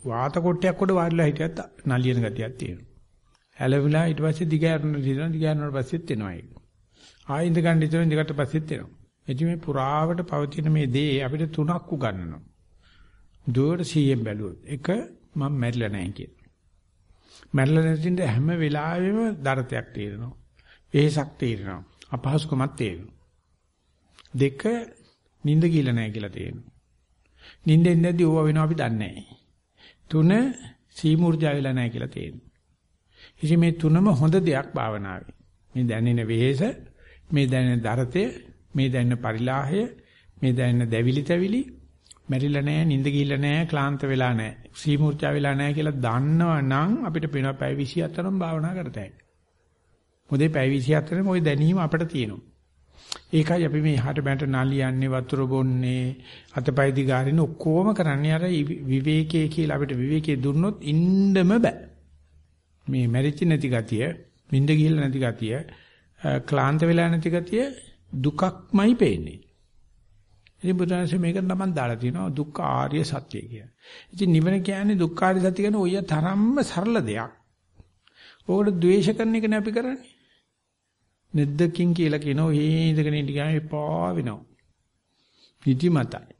වාත කොටයක් උඩ වාඩිලා හිටියත් නලියන ගතියක් තියෙනවා. ඇලවිලා ඊට පස්සේ දිගහැරන දින දිගහැරනට පස්සෙත් එනවා ඒක. ආයෙ ඉඳ ගන්න ඉතින් ඉඳකට පස්සෙත් එනවා. එදි මේ පුරාවට පවතින මේ දේ අපිට තුනක් උගන්වනවා. දුවට සීයෙන් බැලුවොත්. එක මම මැරිලා නැහැ කියලා. මැරිලා නැතිඳ හැම වෙලාවෙම දරතයක් තියෙනවා. වෙහසක් තියෙනවා. අපහසුකමක් තියෙනවා. දෙක නිින්ද කියලා නැහැ කියලා තියෙනවා. නිින්දෙන් නැද්දි ඕවා වෙනවා අපි දන්නේ නැහැ. තුන සීමුර්ජා වෙලා නැහැ කියලා තියෙනවා. ඉතින් මේ තුනම හොඳ දෙයක් භාවනාවේ. මේ දැනෙන වෙහෙස, මේ දැනෙන දරතය, මේ දැනෙන පරිලාහය, මේ දැනෙන දැවිලි තැවිලි මැරිලා නැහැ, නිින්ද ගිහිල්ලා නැහැ, ක්ලාන්ත වෙලා නැහැ, සීමුර්ජා වෙලා නැහැ කියලා දන්නවනම් අපිට පේනවා පැය 24ම භාවනා කරතයි. මොදේ පැය 24ම ওই දැනීම අපිට තියෙනවා. ඒකයි අපි මේ එහාට බැලට නලියන්නේ වතුර බොන්නේ අතපය දිගාරින ඔක්කොම කරන්නේ අර විවේකයේ කියලා අපිට විවේකයේ දුන්නොත් ඉන්නම බෑ. මේ මැරිච්ච නැති ගතිය, නිින්ද ගිහිල්ලා නැති ගතිය, ක්ලාන්ත වෙලා නැති ගතිය දුකක්මයි පේන්නේ. ඉතින් බුදුරජාණන් මේක නම් දාලා තියෙනවා දුක්ඛ ආර්ය සත්‍ය කියලා. ඉතින් නිවන කියන්නේ දුක්ඛ ආර්ය සත්‍ය කියන්නේ ඔය තරම්ම සරල දෙයක්. ඕකට ද්වේෂ කරන එක නේ අපි කරන්නේ. නෙද්දකින් කියලා කියනවා හේ ඉඳගෙන ඉඳ ගියාම එපා වෙනවා. නිදිමතයි.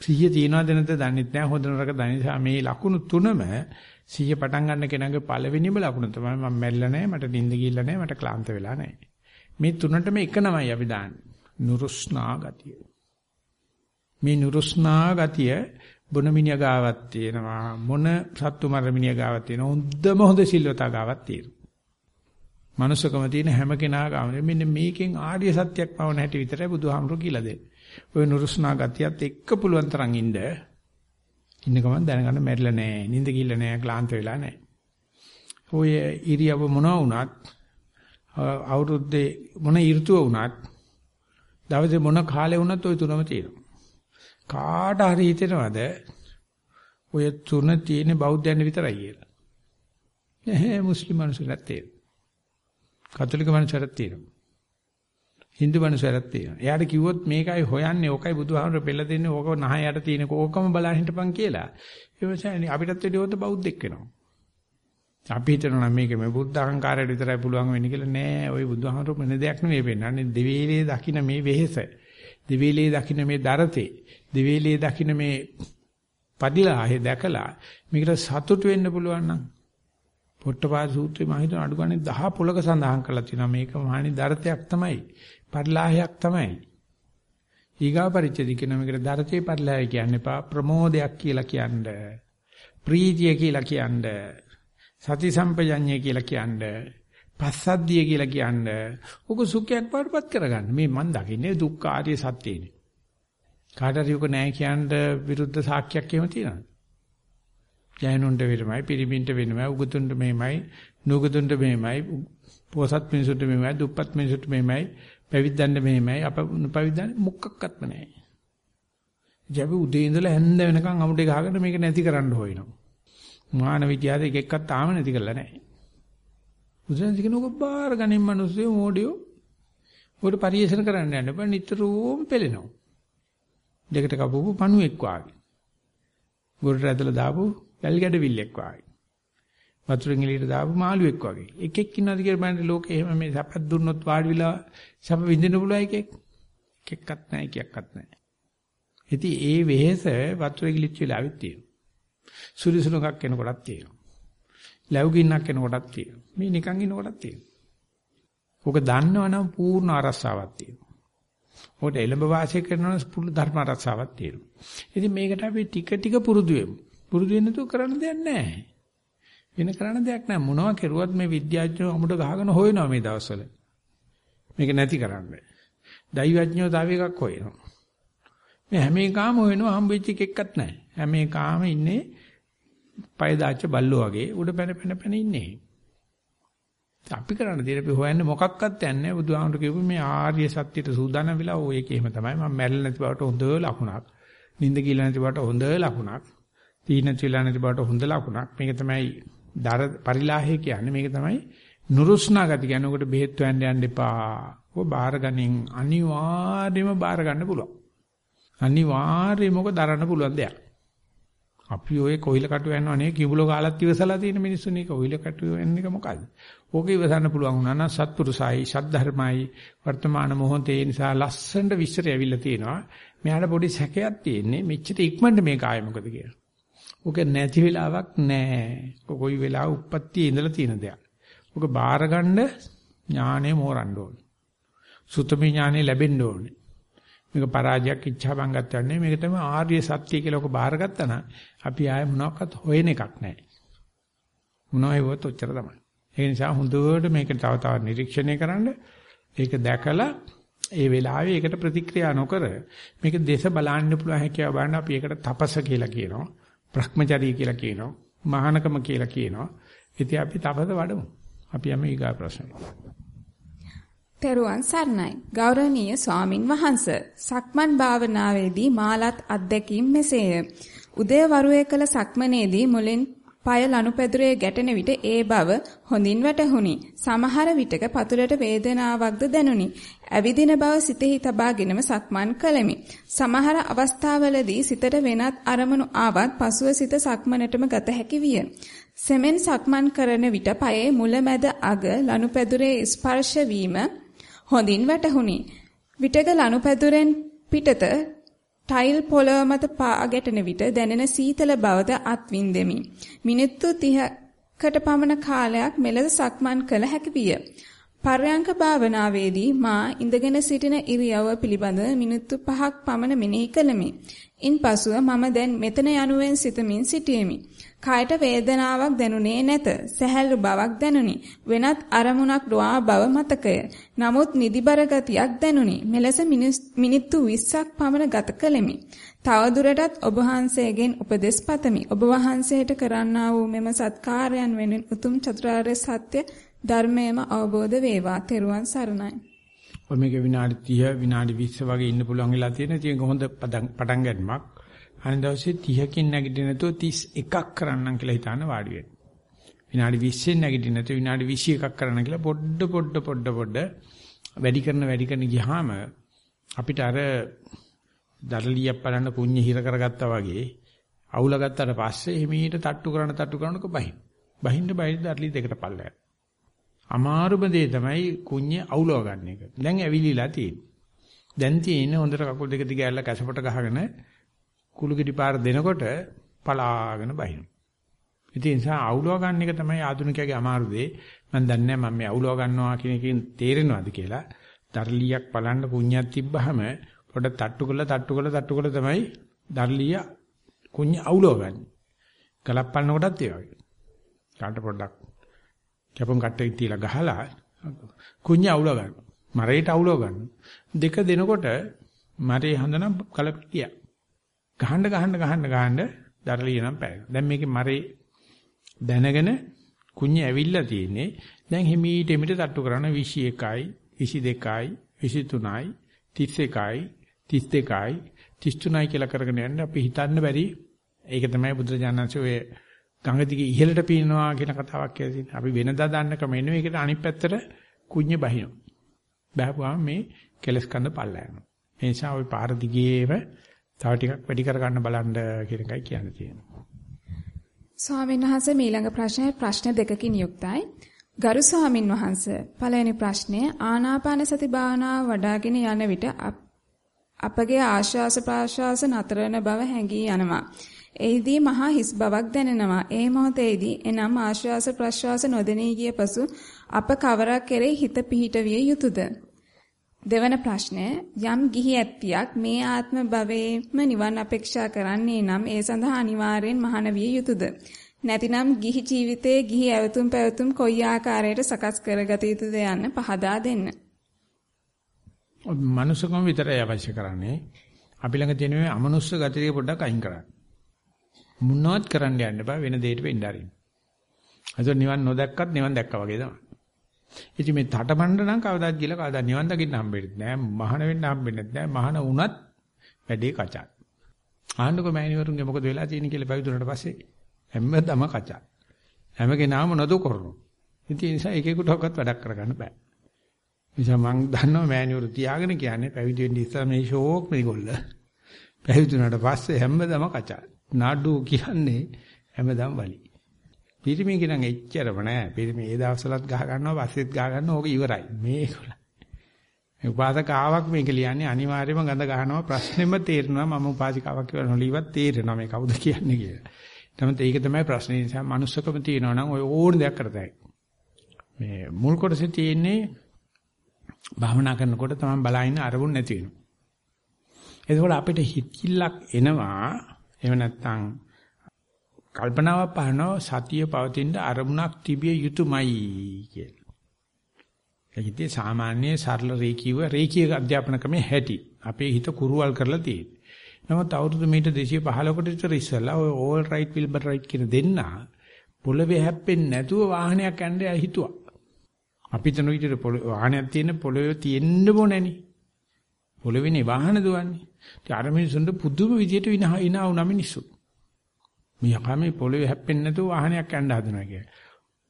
සිහිය තියනවද නැද්ද දන්නේ නැහැ හොඳ නරක දන්නේ මේ ලකුණු තුනම සිහිය පටන් ගන්න කෙනාගේ පළවෙනිම ලකුණ තමයි මම මැරිලා නැහැ මට නිින්ද ගිහිල්ලා නැහැ මට ක්ලාන්ත වෙලා නැහැ. මේ තුනටම එක නමයි අපි දාන්නේ. නුරුස්නා ගතිය. මේ නුරුස්නා ගතිය බොන මිනිහ ගාවක් තියෙනවා මොන සත්තු මර මිනිහ ගාවක් තියෙනවා හොඳම හොඳ සිල්වතා ගාවක් තියෙනවා. මනුස්සකම තියෙන හැම කෙනා ගාම මෙන්න මේකෙන් ආර්ය සත්‍යයක් පවන හැටි විතරයි බුදුහාමුදුරු කියලා දෙන්නේ. ඔය නුරුස්නා ගතියත් එක්ක පුළුවන් තරම් ඉන්න. ඉන්න ගමන් දැනගන්න මැරිලා නැහැ, නිින්ද ගිල්ල නැහැ, ක්ලාන්ත වෙලා නැහැ. ඔය ඉරියව මොනවා වුණත් අවුරුද්දේ මොන ඍතුව වුණත් දවසේ මොන කාලේ වුණත් ওই තුනම තියෙනවා. කාට හරි හිතෙනවද ඔය තුන තියෙන බෞද්ධයන් විතරයි කියලා. නැහැ මුස්ලිම් මිනිස්සුන්ට තියෙනවා. කතෝලික මනුස්සයරත් තියෙනවා. Hindu මනුස්සයරත් තියෙනවා. එයාට කිව්වොත් මේකයි හොයන්නේ ඕකයි බුදුහාමර පෙළ දෙන්නේ ඕක නහයට තියෙන ඕකම බලන්න හිටපන් කියලා. ඒ වගේ අපිටත් වැඩි හොත බෞද්ධෙක් වෙනවා. අපි හිතනවා නම් මේක මේ බුද්ධ අහංකාරයට විතරයි පුළුවන් වෙන්නේ කියලා නෑ. ওই බුදුහාමර මොන දෙයක් නෙවෙයි වෙන්නන්නේ. දෙවේලේ දකින්න මේ වෙහෙස. දෙවේලේ දකින්න මේ දරතේ. දෙවේලේ දකින්න මේ පදිලාහේ දැකලා මේකට සතුට වෙන්න පුළුවන් නම් පොට්ටපාද සූත්‍රයේ මම හිතන අඩු ගානේ 10 පොලක සඳහන් කරලා තියෙනවා. මේක මහණි දරතයක් තමයි. පරිලාහයක් තමයි. ඊගා පරිච්ඡේද කියන මේකට දරතේ පරිලාහය කියන්නේ පා ප්‍රමෝදයක් කියලා කියන්නේ. ප්‍රීතිය කියලා කියන්නේ. සති සම්පජඤ්ඤය කියලා කියන්නේ. පස්සද්ධිය කියලා කියන්නේ. ඔක සුඛයක් වඩපත් කරගන්න. මේ මන් දකින්නේ දුක්ඛ ආර්ය සත්‍යේනේ. කාට හරි ඔක නැහැ කියන්න විරුද්ධ සාක්ෂියක් එහෙම තියෙනවද? ජයනුන්ට වෙනමයි, පිරිමින්ට වෙනමයි, උගතුන්ට මෙහෙමයි, නුගතුන්ට මෙහෙමයි, පොසත් මිනිසුන්ට මෙහෙමයි, දුප්පත් මිනිසුන්ට මෙහෙමයි, පැවිද්දන්ට මෙහෙමයි, අප පැවිද්දන් මොකක්වත්ම නැහැ. ජබ උදේ ඉඳලා හැන්ද වෙනකන් අමුඩේ ගහගෙන මේක නැති කරන්න හොයනවා. මාන විද්‍යාවේ එක එකක් තාම නැති කරලා නැහැ. බුදුන් කියන ඔක බාර ගනින් මිනිස්සු මොඩියෝ උඩ පරිේෂණ කරන්න යන්න බෑ නිතරම පෙලෙනවා. දෙකට කපපු පණුවෙක් වාගේ. ගොඩට ඇදලා දාපු වැල් ගැඩවිල්ලෙක් වගේ. වතුරෙන් එළියට දාපු මාළුවෙක් වගේ. එකෙක් ඉන්නවාද කියලා බලන්න ලෝකේ එහෙම මේ සැපක් දුන්නොත් වාඩි වෙලා සැප විඳින්න පුළුවන් එකෙක්. එකෙක්වත් නැහැ එකක්වත් නැහැ. ඉතින් ඒ වෙහෙස වතුරේ ගිලිච්ච වෙලාවෙත් තියෙනවා. සුරිසුලුකක් එනකොටත් තියෙනවා. ලැබුගින්නක් එනකොටත් තියෙනවා. මේ නිකන් ඉන්නකොටත් තියෙනවා. ඔක දන්නවනම් පූර්ණ අරස්සාවක් තියෙනවා. ඔකට එළඹ වාසය කරනවනම් පුරුදු ධර්ම අරස්සාවක් තියෙනවා. ඉතින් මේකට අපි ටික ටික පුරුදු වෙමු. පුරුදු වෙන්න තු කරන්න දෙයක් නැහැ. වෙන කරන්න දෙයක් නැහැ. මොනවා කෙරුවත් මේ විද්‍යාඥයෝ අමුඩ ගහගෙන හොයනවා මේ දවස්වල. මේක නැති කරන්න. දෛවඥයෝ තව එකක් හොයනවා. මේ හැම එකම හොයනවා හම්බෙච්ච එකක්වත් නැහැ. හැම එකම ඉන්නේ පය දාච්ච බල්ලෝ වගේ උඩ පැන පැන පැන ඉන්නේ. අපි කරන්න දෙයක් අපි හොයන්නේ මොකක්වත් යන්නේ බුදුහාමුදුරු කියපු මේ ආර්ය සත්‍යයට සූදානම් වෙලා ඔය එකේම තමයි මම මැරෙන්නේ නැති බවට හොඳ ලකුණක්. නිින්ද කියලා නැති බවට හොඳ ලකුණක්. තීන චිලා නැති බවට හොඳ ලකුණක්. මේක තමයි දර පරිලාහය කියන්නේ. මේක තමයි නුරුස්නා ගති කියන්නේ. ඔකට බෙහෙත් හොයන්න යන්න එපා. ඔය බාර ගනින් අනිවාර්යයෙන්ම බාර ගන්න පුළුවන්. අනිවාර්යයෙන්ම ඔක දරන්න පුළුවන් දෙයක්. අපි ඔය කොයිල කටු යනවා නේ කිඹුල කාලත් ඉවසලා තියෙන මිනිස්සුනේ කොයිල කටු යන්නේ එක මොකද්ද? ඕක ඉවසන්න පුළුවන් වුණා නම් සත්පුරුසයි, සද්ධර්මයි වර්තමාන මොහොතේ නිසා ලස්සනට විස්තරය ඇවිල්ලා තියෙනවා. මෙයාට පොඩි සැකයක් තියෙන්නේ මෙච්චර ඉක්මනට මේක ආයේ මොකද කියලා. ඔක නැති වෙලාවක් නැහැ. කොයි වෙලාව උප්පත්තියේ ඉඳලා තියෙන දෙයක්. ඔක බාරගන්න ඥානෙ මෝරන්න ඕනේ. සුතමි ඥානෙ ලැබෙන්න ඕනේ. මේක පරාජයක් ඉච්ඡා බංගත් යන්නේ මේක තමයි ආර්ය සත්‍ය කියලා ඔක බාරගත්තා නම් අපි ආයෙ මොනවාක්වත් හොයන එකක් නැහැ. මොනවා හේවොත් ඔච්චර තමයි. ඒ නිසා හොඳට මේක තව තවත් නිරීක්ෂණය කරන්න ඒක දැකලා ඒ වෙලාවේ ඒකට ප්‍රතික්‍රියා නොකර මේක දේශ බලන්න පුළුවන් හැකියාව බලන්න අපි ඒකට තපස කියලා කියනවා. භ්‍රමචර්ය කියලා කියනවා. මහානකම කියලා කියනවා. ඉතින් අපි තපස වඩමු. අපි යමු ඊගා ප්‍රශ්නෙට. තෙරුවන් සරණයි. ගෞරවනීය ස්වාමින් වහන්සේ. සක්මන් භාවනාවේදී මාලත් අත්දැකීම් මෙසේය. උදේවරුේ කළ සක්මනේදී මුලින් পায় ලනුපැදුරේ ගැටෙන විට ඒ බව හොඳින් වැටහුණි. සමහර විටක පතුලට වේදනාවක්ද දැනුනි. ඇවිදින බව සිතෙහි තබාගෙනම සක්මන් කළෙමි. සමහර අවස්ථාවලදී සිතට වෙනත් අරමුණු ආවත් පසුව සිත සක්මනටම ගත හැකි විය. සෙමෙන් සක්මන් කරන විට පයේ මුල මැද අග ලනුපැදුරේ ස්පර්ශ වීම හොඳින් වැටහුණි. විටක ලනුපැදුරෙන් පිටත ටයිල් පොළව මත පා ගැටෙන විට දැනෙන සීතල බවද අත්විඳෙමි. මිනිත්තු 30කට පමණ කාලයක් මෙලෙස සක්මන් කළ හැකි විය. පර්යංක භාවනාවේදී මා ඉඳගෙන සිටින ඉරියව්ව පිළිබඳ මිනිත්තු 5ක් පමණ මෙනෙහි කළෙමි. ඉන්පසුව මම දැන් මෙතන යනුවෙන් සිතමින් සිටියෙමි. කායට වේදනාවක් දැනුනේ නැත. සැහැල්ලු බවක් දැනුනි. වෙනත් අරමුණක් නොආ බව මතකය. නමුත් නිදිබර ගතියක් දැනුනි. මෙලෙස මිනිත්තු 20ක් පමණ ගත කළෙමි. තවදුරටත් ඔබ වහන්සේගෙන් උපදෙස් පතමි. ඔබ වහන්සේට කරන්නා වූ මෙම සත්කාරයන් වෙනුවෙන් උතුම් චතුරාර්ය සත්‍ය ධර්මයේම අවබෝධ වේවා. තෙරුවන් සරණයි. ඔය මේක විනාඩි 30 විනාඩි 20 වගේ ඉන්න පුළුවන් වෙලා තියෙන. ඉතින් හොඳ පටන් ගන්නමක්. අනිත් දවසේ 30කින් නැගිටින්න නැතුව 31ක් කරන්නම් කියලා හිතාන වාඩි වෙන්න. විනාඩි 20න් නැගිටින්න නැතුව විනාඩි 21ක් කරන්න කියලා පොඩ පොඩ පොඩ පොඩ වැඩි කරන වැඩි කරන ගියාම අපිට අර දරලියක් බලන්න කුඤ්ඤ හිර කරගත්තා වගේ අවුල ගත්තාට පස්සේ හිමීට තට්ටු කරන තට්ටු කරනක බහින්. බහින්න බහින්න දරලි දෙකට පල්ලයක්. අමාරුම දේ තමයි කුඤ්ඤ අවුලව ගන්න එක. දැන් ඇවිලිලා තියෙන්නේ. දැන් තියෙන්නේ හොඳට කකුල් දෙක දිග ඇල්ල කැසපට ගහගෙන කුළු ගෙඩි පාර දෙනකොට පලාගෙන බහිනවා. ඉතින් ඒ නිසා අවුලව ගන්න එක තමයි ආධුනිකයාගේ අමාරු දේ. මම දන්නේ නැහැ මම මේ අවුලව ගන්නවා කියන එකෙන් තේරෙනවද කියලා. දර්ලියක් බලන්න කුණ්‍යක් තිබ්බහම පොඩ තට්ටු කරලා තට්ටු කරලා තට්ටු කරලා තමයි දර්ලිය කුණ්‍ය අවුලව ගන්න. ගලක් පලන කොටත් ඒ වගේ. කාට පොඩ්ඩක් කැපුම් කට්ටේ තියලා ගහලා කුණ්‍ය අවුලව ගන්න. මරේට අවුලව ගන්න. දෙක දෙනකොට මරේ හඳන කලපිටියක්. ගහන්න ගහන්න ගහන්න ගහන්න දරලිය නම් පැරෙනවා. දැන් මේකේ මරේ දැනගෙන කුඤ්ඤ ඇවිල්ලා තියෙන්නේ. දැන් හිමීට එමිට තට්ටු කරන 21යි 22යි 23යි 31යි 32යි 33යි කියලා කරගෙන යන්න අපි හිතන්න බැරි. ඒක තමයි බුදුරජාණන්සේ ඔය ගඟ දිගේ ඉහළට පීනවා කියන කතාවක් කියලා තියෙනවා. අපි වෙනදා දන්න ක්‍රම නෙවෙයි ඒකට අනිත් පැත්තට කුඤ්ඤ බහිනවා. බහපුවාම මේ කෙලස් කඳ පල්ලා යනවා. ඒ නිසා ওই පාර දිගේම තව ටිකක් වැඩි කරගන්න බලන්න කියන එකයි කියන්න තියෙන්නේ. ස්වාමීන් වහන්සේ ඊළඟ ප්‍රශ්නය ප්‍රශ්න දෙකකින් යුක්තයි. ගරු ස්වාමින් වහන්සේ පළවෙනි ප්‍රශ්නය ආනාපාන සති භාවනාව වඩ아가ගෙන යන විට අපගේ ආශ්වාස ප්‍රාශ්වාස නතර වෙන බව හැඟී යනවා. එෙහිදී මහා හිස් බවක් දැනෙනවා. ඒ මොහොතේදී එනම් ආශ්වාස ප්‍රශ්වාස නොදෙනී ගිය පසු අප කවරක් කෙරෙහි හිත පිහිට විය යුතුයද? දෙවන ප්‍රශ්නය යම් ගිහි ඇත්තියක් මේ ආත්ම භවයේම නිවන් අපේක්ෂා කරන්නේ නම් ඒ සඳහා අනිවාර්යෙන් මහාන විය යුතුයද නැතිනම් ගිහි ජීවිතයේ ගිහි ඇවතුම් පැවතුම් කොයි ආකාරයට සකස් කරගත යුතුද යන්න පහදා දෙන්න. මනුස්සකම විතරයි අවශ්‍ය කරන්නේ. අපි ළඟ තියෙන මේ අමනුස්ස ගතිය පොඩ්ඩක් අයින් කරන්න. මුන්නවත් කරන්න යන්න බෑ වෙන දෙයකට වෙන්න ආරින්. අද නිවන් නොදැක්කත් නිවන් දැක්කා වගේ තමයි. ඉතින් මේ තටමඬ නම් කවදාත් ගිහලා කවදා නිවන් දකින්න හම්බෙන්නේ නැහැ. මහාන වෙන්න හම්බෙන්නේ නැහැ. මහාන වුණත් වැඩේ කචා. ආන්නකෝ මෑණිවරුන්ගේ මොකද වෙලා තියෙන්නේ කියලා පැවිදුණාට පස්සේ හැමදම කචා. හැම කෙනාම නොදු කරනවා. ඉතින් ඒ නිසා එකෙකුටවත් වැඩක් කරගන්න බෑ. නිසා මං දන්නවා මෑණිවරු තියාගෙන කියන්නේ පැවිදි වෙන්න ඉස්සර මේ ෂෝක් මේගොල්ල. පැවිදුණාට පස්සේ හැමදම කචා. නාඩු කියන්නේ හැමදම වලි. පිරිමිගේ නම් එච්චරම නෑ. පිරිමි ඒ දවස්වලත් ගහ ගන්නවා, පස්සෙත් ගහ ගන්නවා. ඕක ඉවරයි. මේකල. මේ උපාසකාවක් මේක ලියන්නේ අනිවාර්යයෙන්ම ගඳ ගහනවා ප්‍රශ්නෙම තේරෙනවා මම උපාසිකාවක් කියලා නොලියවත් තේරෙනවා මේ කවුද කියන්නේ කියලා. නමුත් ඒක තමයි ප්‍රශ්නේ නිසා manussකම තියෙනවා නම් ඔය ඕන දෙයක් කරතයි. මේ මුල් කොටසේ තියෙන්නේ භාවනා කරනකොට තමයි බලයින්න අරමුණ නැති වෙනවා. එතකොට අපිට හිතිල්ලක් එනවා එහෙම නැත්නම් කල්පනාවක් පහනවා සතිය පවතින අරමුණක් තිබිය යුතුමයි කියලා. ඒකදී සාමාන්‍ය සරල රේඛීව රේඛීය අධ්‍යාපන ක්‍රමයේ හැටි අපේ හිත කුරුවල් කරලා තියෙන්නේ. නමුත් අවුරුදු මීටර් 215කට විතර ඉස්සෙල්ලා ඔය ඕල් රයිට් විල්බර් රයිට් කියන දෙන්න පොළවේ හැප්පෙන්නේ නැතුව වාහනයක් යන්න හිතුවා. අපි තන විදිහට වාහනයක් තියෙන පොළවේ තියෙන්න ඕනෑනේ. පොළවේනේ වාහන දුවන්නේ. ඉතින් අර මිනිසුන්ට පුදුම විදිහට විනා ඉනා වුණා මිනිස්සු. මියා මේ පොළවේ හැප්පෙන්නේ නැතුව වාහනයක් යන්න හදනවා කියලා.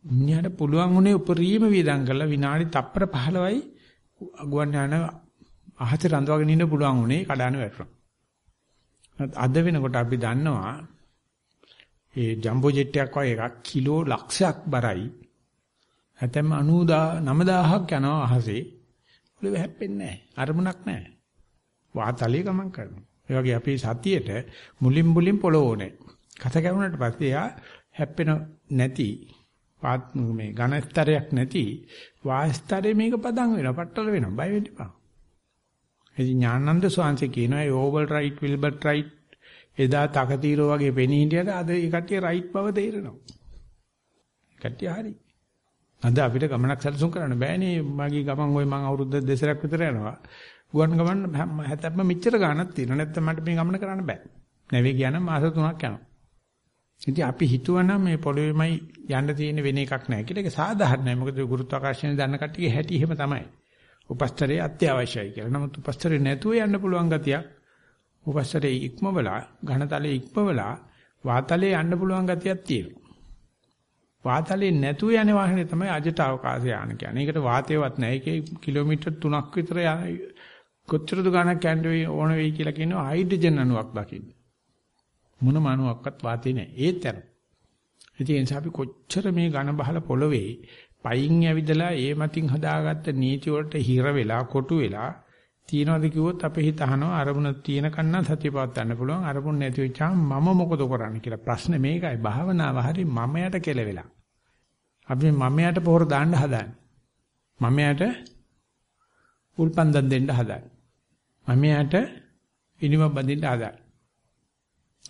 මිනිහට පුළුවන් උනේ උපරිම වේදම් කරලා විනාඩි තප්පර 15යි ගුවන් යාන අහසේ රඳවාගෙන ඉන්න පුළුවන් උනේ කඩාන වැටුණා. අද වෙනකොට අපි දන්නවා ඒ ජම්බෝ ජෙට් එකක් වගේ එකක් කිලෝ ලක්ෂයක් බරයි. නැත්නම් 90 9000ක් යනවා අහසේ. පොළවේ හැප්පෙන්නේ නැහැ. අරමුණක් නැහැ. වාතලයේ ගමන් කරනවා. ඒ වගේ අපි සතියේට මුලින් මුලින් පොළොව ඕනේ. කත කරුණාට පස්සේ එයා හැප්පෙන නැති පාත් මේ ඝනස්තරයක් නැති වාස්තරේ මේක පදම් වෙනවා. පට්ටල වෙනවා. බය වෙන්න එපා. ඉතින් ඥානන්ද ස්වාමීන් කියනවා ඒ ඕවල් රයිට් විල්බර්ට් රයිට් එදා තකතිරෝ වගේ පෙනී හිටියට අද ඒ කට්ටිය රයිට් බව තේරෙනවා. කට්ටිය හරි. අද අපිට ගමනක් සැලසුම් කරන්න බෑනේ. මගේ ගමන් ওই මං අවුරුද්ද දෙසරක් විතර යනවා. ගුවන් ගමන් 70ම මෙච්චර ගාණක් තියෙනවා. නැත්නම් මට මේ ගමන කරන්න බෑ. නැවේ කියන මාස 3ක් යනවා. ඉතින් අපි හිතුවනම් මේ පොළොවේමයි යන්න තියෙන වෙන එකක් නැහැ කියලා. ඒක සාධාරණයි. මොකද ගුරුත්වාකර්ෂණය දන්න කට්ටියගේ හැටි එහෙම තමයි. උපස්තරේ අත්‍යවශ්‍යයි කියලා. නමුත් උපස්තරේ නැතුව යන්න පුළුවන් ගතියක් උපස්තරේ ඉක්මවලා ඝනතලයේ ඉක්මවලා වාතලයේ යන්න පුළුවන් ගතියක් තියෙනවා. වාතලයේ නැතුව යන වාහනේ තමයි අජට අවකාශ යාන කියන්නේ. ඒකට වාතයවත් නැහැ. ඒකේ කිලෝමීටර් 3ක් විතර කොච්චරද ගණක් යන්නේ ඕන වෙයි කියලා කියනවා හයිඩ්‍රජන් අණුවක් දකින්න. මොනම අණුවක්වත් වාතේ නැහැ. ඒත් යන. ඉතින් ඒ නිසා අපි කොච්චර මේ ඝන බහල පොළවේ පයින් ඇවිදලා ඒ මතින් හදාගත්ත නීති වලට හිර වෙලා කොටු වෙලා තියනවාද කිව්වොත් අපේ හිත අහනවා අරමුණ තියෙන කන්න සතිය පවත් ගන්න පුළුවන්. අරමුණ නැති වෙච්චාම මම මොකද කරන්නේ කියලා. ප්‍රශ්නේ මේකයි. භාවනාව හරි මමයට කෙලවෙලා. අපි මමයට පොහොර දාන්න හදාන්නේ. මමයට උල්පන්දම් දෙන්න හදාන්නේ. මමයට ඉනිම බඳින්න හදාන්නේ.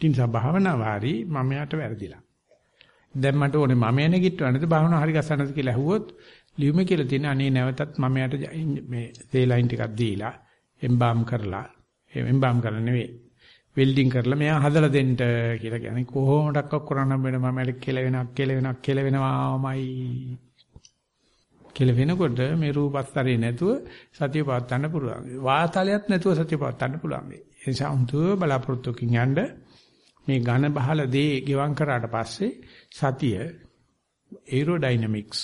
ඉතින් සබාවනාව හරි මමයට වැරදිලා දැන් මට ඕනේ මම එන ගිට්ටවන්නද භාවනාව හරි ගස්සන්නද කියලා ඇහුවොත් ලියුමේ කියලා තියෙන අනේ නැවතත් මම යට මේ තේලයින් ටිකක් දීලා එම්බාම් කරලා එම්බාම් කරලා නෙවෙයි වෙල්ඩින් කරලා මෙයා හදලා දෙන්න කියලා කියන්නේ කොහොමඩක්ක කරන්න බෑ මම යට කෙලවෙනක් කෙලවෙනක් කෙලවෙනවාමයි කියලා වෙනකොට මේ රූපස්තරේ නැතුව සතිය පවත්වන්න පුළුවන්. වාතාලයක් නැතුව සතිය පවත්වන්න පුළුවන්. ඒ නිසා උන්තුව බලාපොරොත්තුකින් යන්න මේ ඝන බහල දේ ගෙවම් කරාට පස්සේ සතිය ඒරෝඩයිනමික්ස්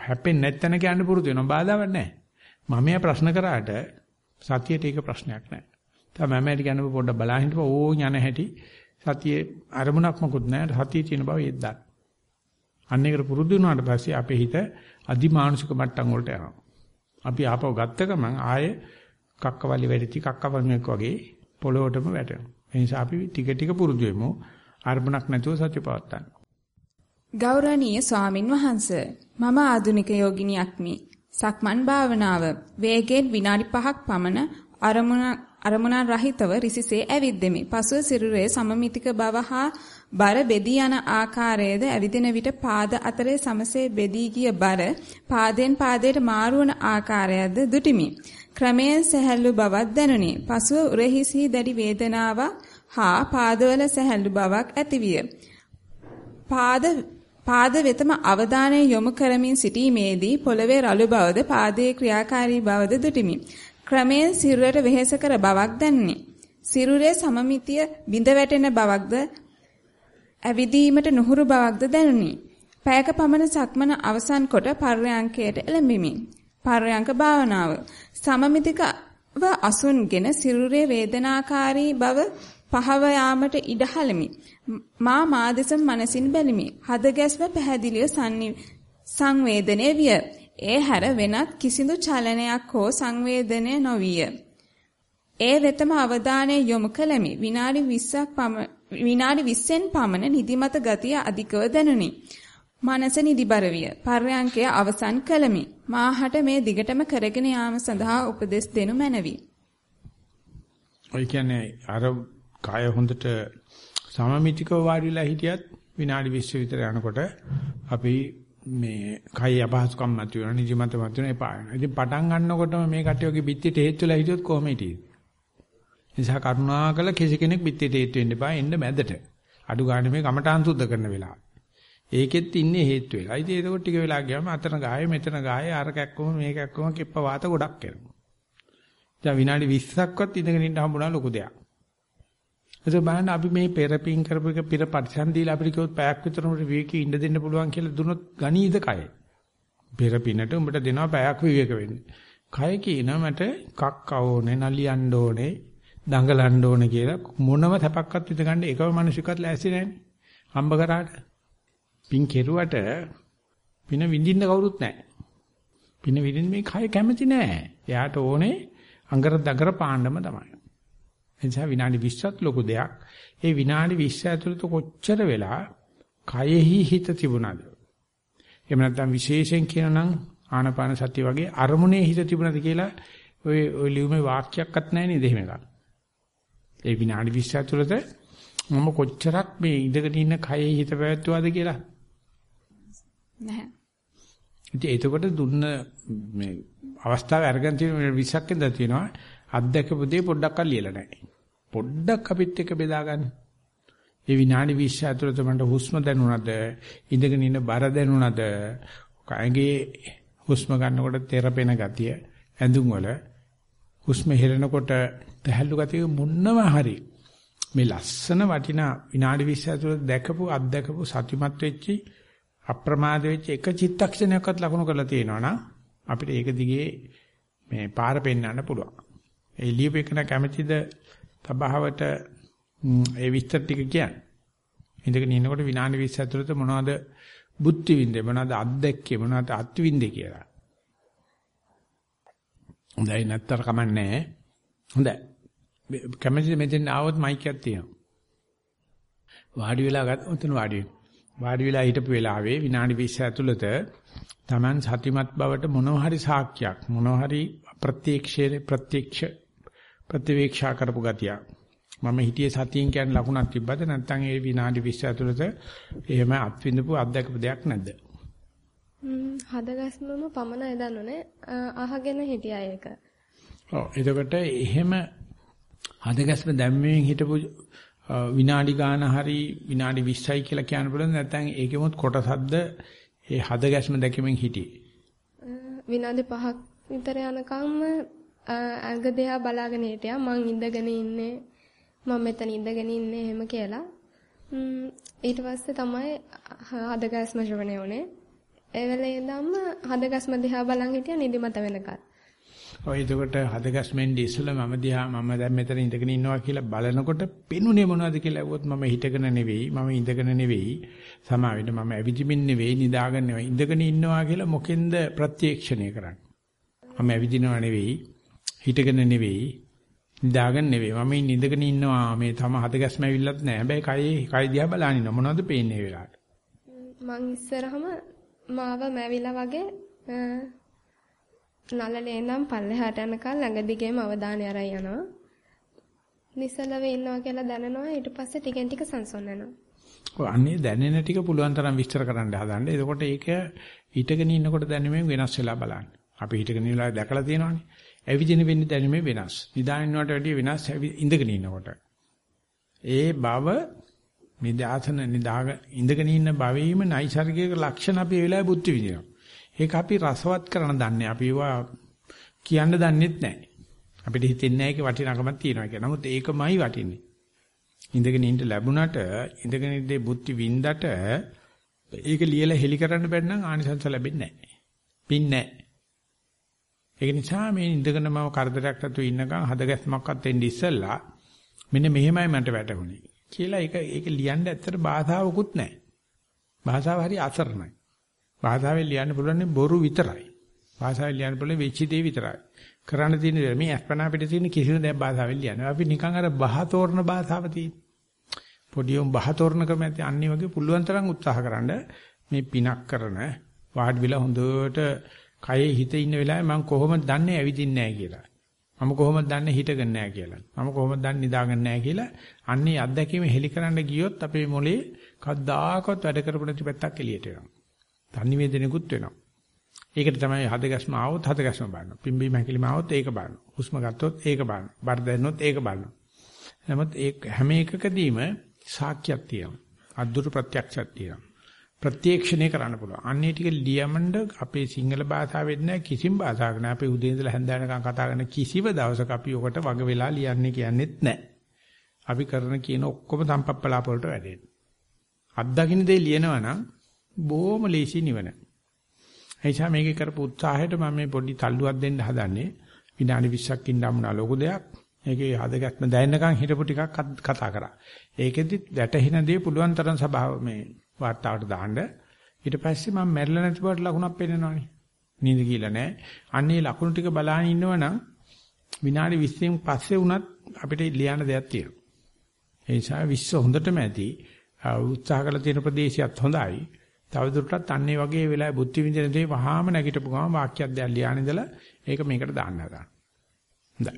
හැපෙන්නේ නැත්නම් කියන්න පුරුදු වෙනවා බාධාවක් නැහැ. මමයා ප්‍රශ්න කරාට සතියට ඒක ප්‍රශ්නයක් නැහැ. තමයි මමයට කියන්න පොඩ්ඩක් බලා හිටපුවා ඕ ඥාන හැටි සතියේ අරමුණක් මොකුත් නැහැ. සතියේ තියෙන බව ඒද්දා. අන්න ඒකට පුරුදු වුණාට පස්සේ අපේ හිත අදිමානුෂික මට්ටම් වලට යනවා. අපි ආපහු ගත්ත ගමන් ආයේ කක්කවලි වැඩිති කක්කවන්නේක් වගේ පොළොවටම වැටෙනවා. ඒ නිසා අපි ටික ටික පුරුදු වෙමු. අරමුණක් නැතුව සත්‍ය පවත්තන්න. ගෞරවනීය ස්වාමින් වහන්සේ මම ආදුනික යෝගිනියක්මි. සක්මන් භාවනාව වේගයෙන් විනාඩි 5ක් පමණ අරමුණ අරමුණන් රහිතව රිසිසේ ඇවිද්දෙමි. පසුව සිරුරේ සමමිතික බව හා බර බෙදී යන ආකාරයේද ඇවිදින විට පාද අතරේ සමසේ බෙදී ගිය බර පාදෙන් පාදයට මාරුවන ආකාරයද දුටිමි. ක්‍රමයෙන් සැහැල්ලු බවක් දැනුනි. පසුව උරහිසි දැඩි වේදනාවක් හා පාදවල සැහැල්ලු බවක් ඇතිවිය. පාද පාද වෙතම අවධානය යොමු කරමින් සිටීමේදී පොළවේ රළු බවද පාදයේ ක්‍රියාකාරී බවද දුටිමි. ක්‍රමයෙන් සිරුරට වෙහෙස කර බවක් දැනුනි. සිරුරේ සමමිතිය බිඳ වැටෙන බවක්ද ඇවිදීමට නුහුරු බවක්ද දැනුනි. පැයක පමණ සක්මන අවසන් කොට පර්යංකයට එළඹෙමි. පර්යංක භාවනාව සමමිතිකව අසුන්ගෙන සිරුරේ වේදනාකාරී බව පහව යාමට ඉඩ හලමි. මා මා දෙසම මනසින් බැලිමි. හද ගැස්ම පැහැදිලිව සංවේදනය විය. ඒ හැර වෙනත් කිසිදු චලනයක් හෝ සංවේදනය නොවිය. ඒ වෙතම අවධානය යොමු කළමි. විනාඩි 20ක් විනාඩි 20න් පමණ නිදිමත ගතිය අධිකව දැනුනි. මනස නිදිබර විය. පර්යංකය අවසන් කළමි. මාහට මේ දිගටම කරගෙන යාම සඳහා උපදෙස් දෙනු මැනවි. ඔය කියන්නේ අර කාය හොඳට සමමිතිකව වාඩි වෙලා හිටියත් විනාඩි 20 විතර යනකොට අපි මේ කය අපහසුකම් මතුවෙන නිදිමත මතුවෙන එපා වෙනවා. ඉතින් පටන් ගන්නකොටම මේ කට්ටියගේ පිටියට හේතු වෙලා හිටියොත් කොහොම හිටියේ? නිසා කරුණාකර කිසි කෙනෙක් පිටියට හේතු වෙන්න එපා එන්න මැදට. අඩු ගන්න මේ කමඨාන් සුද්ධ කරන වෙලාව. ඒකෙත් ඉන්නේ හේතු වෙලා. ඉතින් ඒක ටික වෙලා ගියාම අතන ගායේ මෙතන ගායේ අර කැක්කම මේ කැක්කම කිප්ප වාත ගොඩක් එනවා. දැන් විනාඩි 20ක්වත් ඉඳගෙන ඉන්න හම්බුණා ලොකු දෙයක්. ඒක බලන්න අපි මේ පෙරපින් කරපු එක පෙර පරිසම් දීලා අපිට කිව්වොත් පැයක් විතරම විවේකී ඉඳ දෙන්න පුළුවන් කියලා දුනොත් ගණීද කය. පෙරපිනට උඹට දෙනවා පැයක් විවේක වෙන්න. කය කියනවා මට කක්ක ඕනේ, නලියන්න ඕනේ, දඟලන්න ඕනේ කියලා මොනම තැපක්වත් විඳ ගන්න එකම මිනිසෙක්වත් ලෑස්ති නැහැනේ. හම්බ කරාට. පින් කෙරුවට පින විඳින්න කවුරුත් නැහැ. පින විඳින්න මේ කය කැමති නැහැ. එයාට ඕනේ අඟර දඟර පාණ්ඩම තමයි. එනිසා විනාඩි 20ත් ලොකු දෙයක්. ඒ විනාඩි 20 ඇතුළත කොච්චර වෙලා කයෙහි හිත තිබුණාද? එහෙම නැත්නම් විශේෂයෙන් කියනනම් ආනපාන සතිය වගේ අරමුණේ හිත තිබුණාද කියලා ඔය ඔය ලියුමේ වාක්‍යයක්වත් නැහැ නේද එහෙම එකක්. ඒ විනාඩි 20 ඇතුළත මම කොච්චරක් මේ ඉඳගෙන ඉන්න කයෙහි හිත පැවැත්වුවාද කියලා? නැහැ. ඉතින් එතකොට දුන්න මේ අවස්ථාව අරගෙන තියෙන 20ක් ඉඳලා තියෙනවා අත්දැකපු දේ පොඩ්ඩක් අල්ලියලා නැහැ. පොඩ්ඩක් අපිත් එක්ක බෙදාගන්න. ඒ විනාඩි 20 ඇතුළත මට හුස්ම දැනුණාද? ඉඳගෙන ඉන්න බර දැනුණාද? කයගේ හුස්ම ගන්නකොට තෙරපෙන ගතිය ඇඳුම් වල හුස්ම හෙලනකොට තැහැල්ලු ගතිය මොන්නම හරි මේ ලස්සන වටිනා විනාඩි 20 ඇතුළත දැකපු අත්දැකපු සතිමත් වෙච්චි අප්‍රමාද වෙච්ච එක චිත්තක්ෂණයක්වත් ලකුණු කරලා තියෙනවා නම් අපිට ඒක දිගේ මේ පාර පෙන්වන්න පුළුවන්. ඒ ලියුපේකන කැමැතිද තබහවට ඒ විස්තර ටික කියන්නේ. ඉඳගෙන ඉන්නකොට විනාඩි 20 ඇතුළත මොනවද බුද්ධි විඳේ මොනවද අත්දැක්කේ මොනවද අත්විඳේ කියලා. හොඳයි නැත්තර කමන්නේ. හොඳයි. කැමැතිද මෙතෙන් ආවොත් මයික් එකක් තියෙනවා. වාඩි වෙලා ගත්ත උතන වාඩි වෙන්න. වාඩි වෙලා හිටපු වෙලාවේ විනාඩි 20 ඇතුළත Taman සතිමත් බවට මොනවා හරි සාක්ෂියක් මොනවා හරි ප්‍රත්‍යක්ෂයේ ප්‍රත්‍යක්ෂ ප්‍රතිවේක්ෂා කරපු ගතිය. මම හිතියේ සතියෙන් කියන ලකුණක් තිබ්බද නැත්නම් ඒ විනාඩි 20 ඇතුළත එහෙම අත්විඳපු අත්දැකපු දෙයක් නැද්ද? හදගස්මම පමණයි දන්නුනේ අහගෙන හිටියා ඒක. ඔව් එතකොට එහෙම හදගස්ම දැම්මෙන් හිටපු විනාඩි ගාන හරි විනාඩි 20යි කියලා කියන්න පුළුවන් නැත්නම් ඒකෙමුත් කොටසක්ද ඒ හදගස්ම දැකීමෙන් හිටියේ. විනාඩි 5ක් විතර යනකම් ඇඟ දෙහා බලාගෙන හිටියා මං ඉඳගෙන ඉන්නේ මම මෙතන ඉඳගෙන ඉන්නේ එහෙම කියලා. ඊට පස්සේ තමයි හදගස්ම ශ්‍රවණය වුණේ. ඒ වෙලේ ඉඳන්ම හදගස්ම දිහා බලන් හිටියා නිදිමත වෙනකල්. ඔය එතකොට හදගස්මෙන් ඉස්සෙල්ලා මම දිහා මම දැන් මෙතන ඉඳගෙන ඉන්නවා කියලා බලනකොට පෙනුනේ මොනවද කියලා ඇහුවොත් මම හිටගෙන නෙවෙයි මම ඉඳගෙන නෙවෙයි. සමාවෙන්න මම ඇවිදිමින් නෙවෙයි නිදාගෙන නෙවෙයි ඉඳගෙන ඉන්නවා කියලා මොකෙන්ද ප්‍රත්‍යක්ෂණය කරන්නේ? මම ඇවිදිනවා නෙවෙයි හිටගෙන නෙවෙයි නිදාගෙන නෙවෙයි. මම ඉඳගෙන ඉන්නවා. මේ තම හදගස්ම ඇවිල්ලත් නැහැ හැබැයි කයි කයි දිහා බලන ඉන්න මොනවද පේන්නේ ඒ වෙලාවට? මං ඉස්සරහම මාව මැවිලා වගේ නලලේ ඉඳන් පල්ලෙහාට යනකල් ළඟ දිගේම අවධානය අරන් යනවා නිසලව ඉන්නවා කියලා දැනනවා ඊට පස්සේ ටිකෙන් ටික සංසොන් වෙනවා ඔය අන්නේ දැනෙන ටික පුළුවන් තරම් විස්තර කරන්න හදන්න. එතකොට ඒක හිටගෙන ඉන්නකොට දැනෙමින් වෙනස් වෙලා බලන්න. අපි හිටගෙන ඉන්නලා දැකලා තියෙනවානේ. ඇවිදින වෙන්නේ දැනෙමින් වෙනස්. නිදානිනවට වැඩිය වෙනස් ඉඳගෙන ඉන්නකොට. ඒ බව නිදාසන නිදාග ඉඳගෙන ඉන්න භවෙීම නයිසර්ගික ලක්ෂණ අපි ඒ වෙලාවේ බුද්ධ විදිනවා. ඒක අපි රසවත් කරන දන්නේ. අපි ඒවා කියන්න දන්නෙත් නැහැ. අපිට හිතෙන්නේ නැහැ ඒකේ වටිනාකමක් තියෙනවා කියලා. නමුත් ඒකමයි වටින්නේ. ඉඳගෙන ඉන්න ලැබුණට ඉඳගෙන ඉඳේ බුද්ධි වින්දට ඒක ලියලා හෙලි කරන්න බැන්න නම් ආනිසංස ලැබෙන්නේ නැහැ. පින් නැහැ. ඒක නිසා මේ ඉඳගෙන මම කරදරයක් නැතුව ඉන්නකම් හදගැස්මක්වත් එන්නේ ඉස්සෙල්ලා මෙන්න මෙහෙමයි මට වැටුනේ කියලා ඒක ඒක ලියන්න ඇත්තට භාෂාවකුත් නැහැ. භාෂාව හරි අසරණයි. භාෂාවෙන් ලියන්න පුළුවන් බොරු විතරයි. භාෂාවෙන් ලියන්න පුළුවන් වෙච්ච දේ විතරයි. කරන්න තියෙන දේ මේ අස්පනා පිට තියෙන කිසිම දෙයක් භාෂාවෙන් ලියන්න. අපි නිකන් අර බහ තෝරන භාෂාව තියෙන. පොඩි උන් බහතෝරන ක්‍රම ඇති අන්නේ වගේ පුළුවන් තරම් උත්සාහ කරන්න මේ පිනක් කරන වාඩි වෙලා හොඳට කයේ හිත ඉන්න වෙලාවේ මම කොහොමද දන්නේ ඇවිදින්නේ නැහැ කියලා. මම කොහොමද දන්නේ හිටගෙන නැහැ කියලා. මම කොහොමද දන්නේ නිදාගෙන නැහැ කියලා. අන්නේ අත්දැකීම හෙලි කරන්න ගියොත් අපේ මොලේ කද්දාකවත් වැඩ කරපු නැති පැත්තක් එළියට එනවා. තනි වේදනෙකුත් වෙනවා. ඒකට තමයි හදගස්ම ආවොත් හදගස්ම බලනවා. පිම්බීම හැකිලිම ආවොත් ඒක බලනවා. හුස්ම ගත්තොත් ඒක බලනවා. බර දැන්නොත් ඒක බලනවා. නමුත් ඒ හැම එකකදීම සාක්ෂියක් තියෙනවා. අද්දුරු ප්‍රත්‍යක්ෂයක් තියෙනවා. ප්‍රත්‍යක්ෂණය කරන්න පුළුවන්. අන්නේ ටික ලියමඬ අපේ සිංහල භාෂාවෙත් නැහැ කිසිම භාෂාවක නැහැ. අපේ උදේ ඉඳලා හැන්දෑනකම් කතා කරන කිසිම දවසක අපි ඔකට වග වෙලා ලියන්නේ කියන්නේත් නැහැ. අපි කරන කියන ඔක්කොම සම්පප්පලාප වලට වැඩේ. අත්දකින්න දේ ලියනවා නම් බොහොම ලේසි නිවන. එයිසා මේකේ කරපු උත්සාහයට මම මේ පොඩි තල්ලුවක් දෙන්න හදන්නේ. විනාඩි 20ක් ඉඳන් මුණා ලොකු දෙයක්. ඒකේ හදගත්ම දැනෙනකන් හිටපු ටිකක් කතා කරා. ඒකෙදි වැටහෙන දේ පුළුවන් තරම් සබාව මේ වාර්තාවට දාන්න. ඊට පස්සේ මම මැරිලා නැති බවට ලකුණක් පෙන්නනවානේ. නිින්ද කියලා නැහැ. අන්නේ ලකුණු ටික බලාගෙන ඉන්නවනම් විනාඩි 20න් පස්සේ වුණත් අපිට ලියන්න දෙයක් තියෙනවා. ඒ නිසා විශ්ව හොඳටම ඇති. උත්සාහ කළ තියෙන ප්‍රදේශයත් හොඳයි. තවදුරටත් අන්නේ වගේ වෙලාවේ බුද්ධ විඳින දේ වහාම නැගිටපු ගමන් වාක්‍යයක් දැන් ලියාන ඉඳලා ඒක මේකට දාන්න හදන්න. හොඳයි.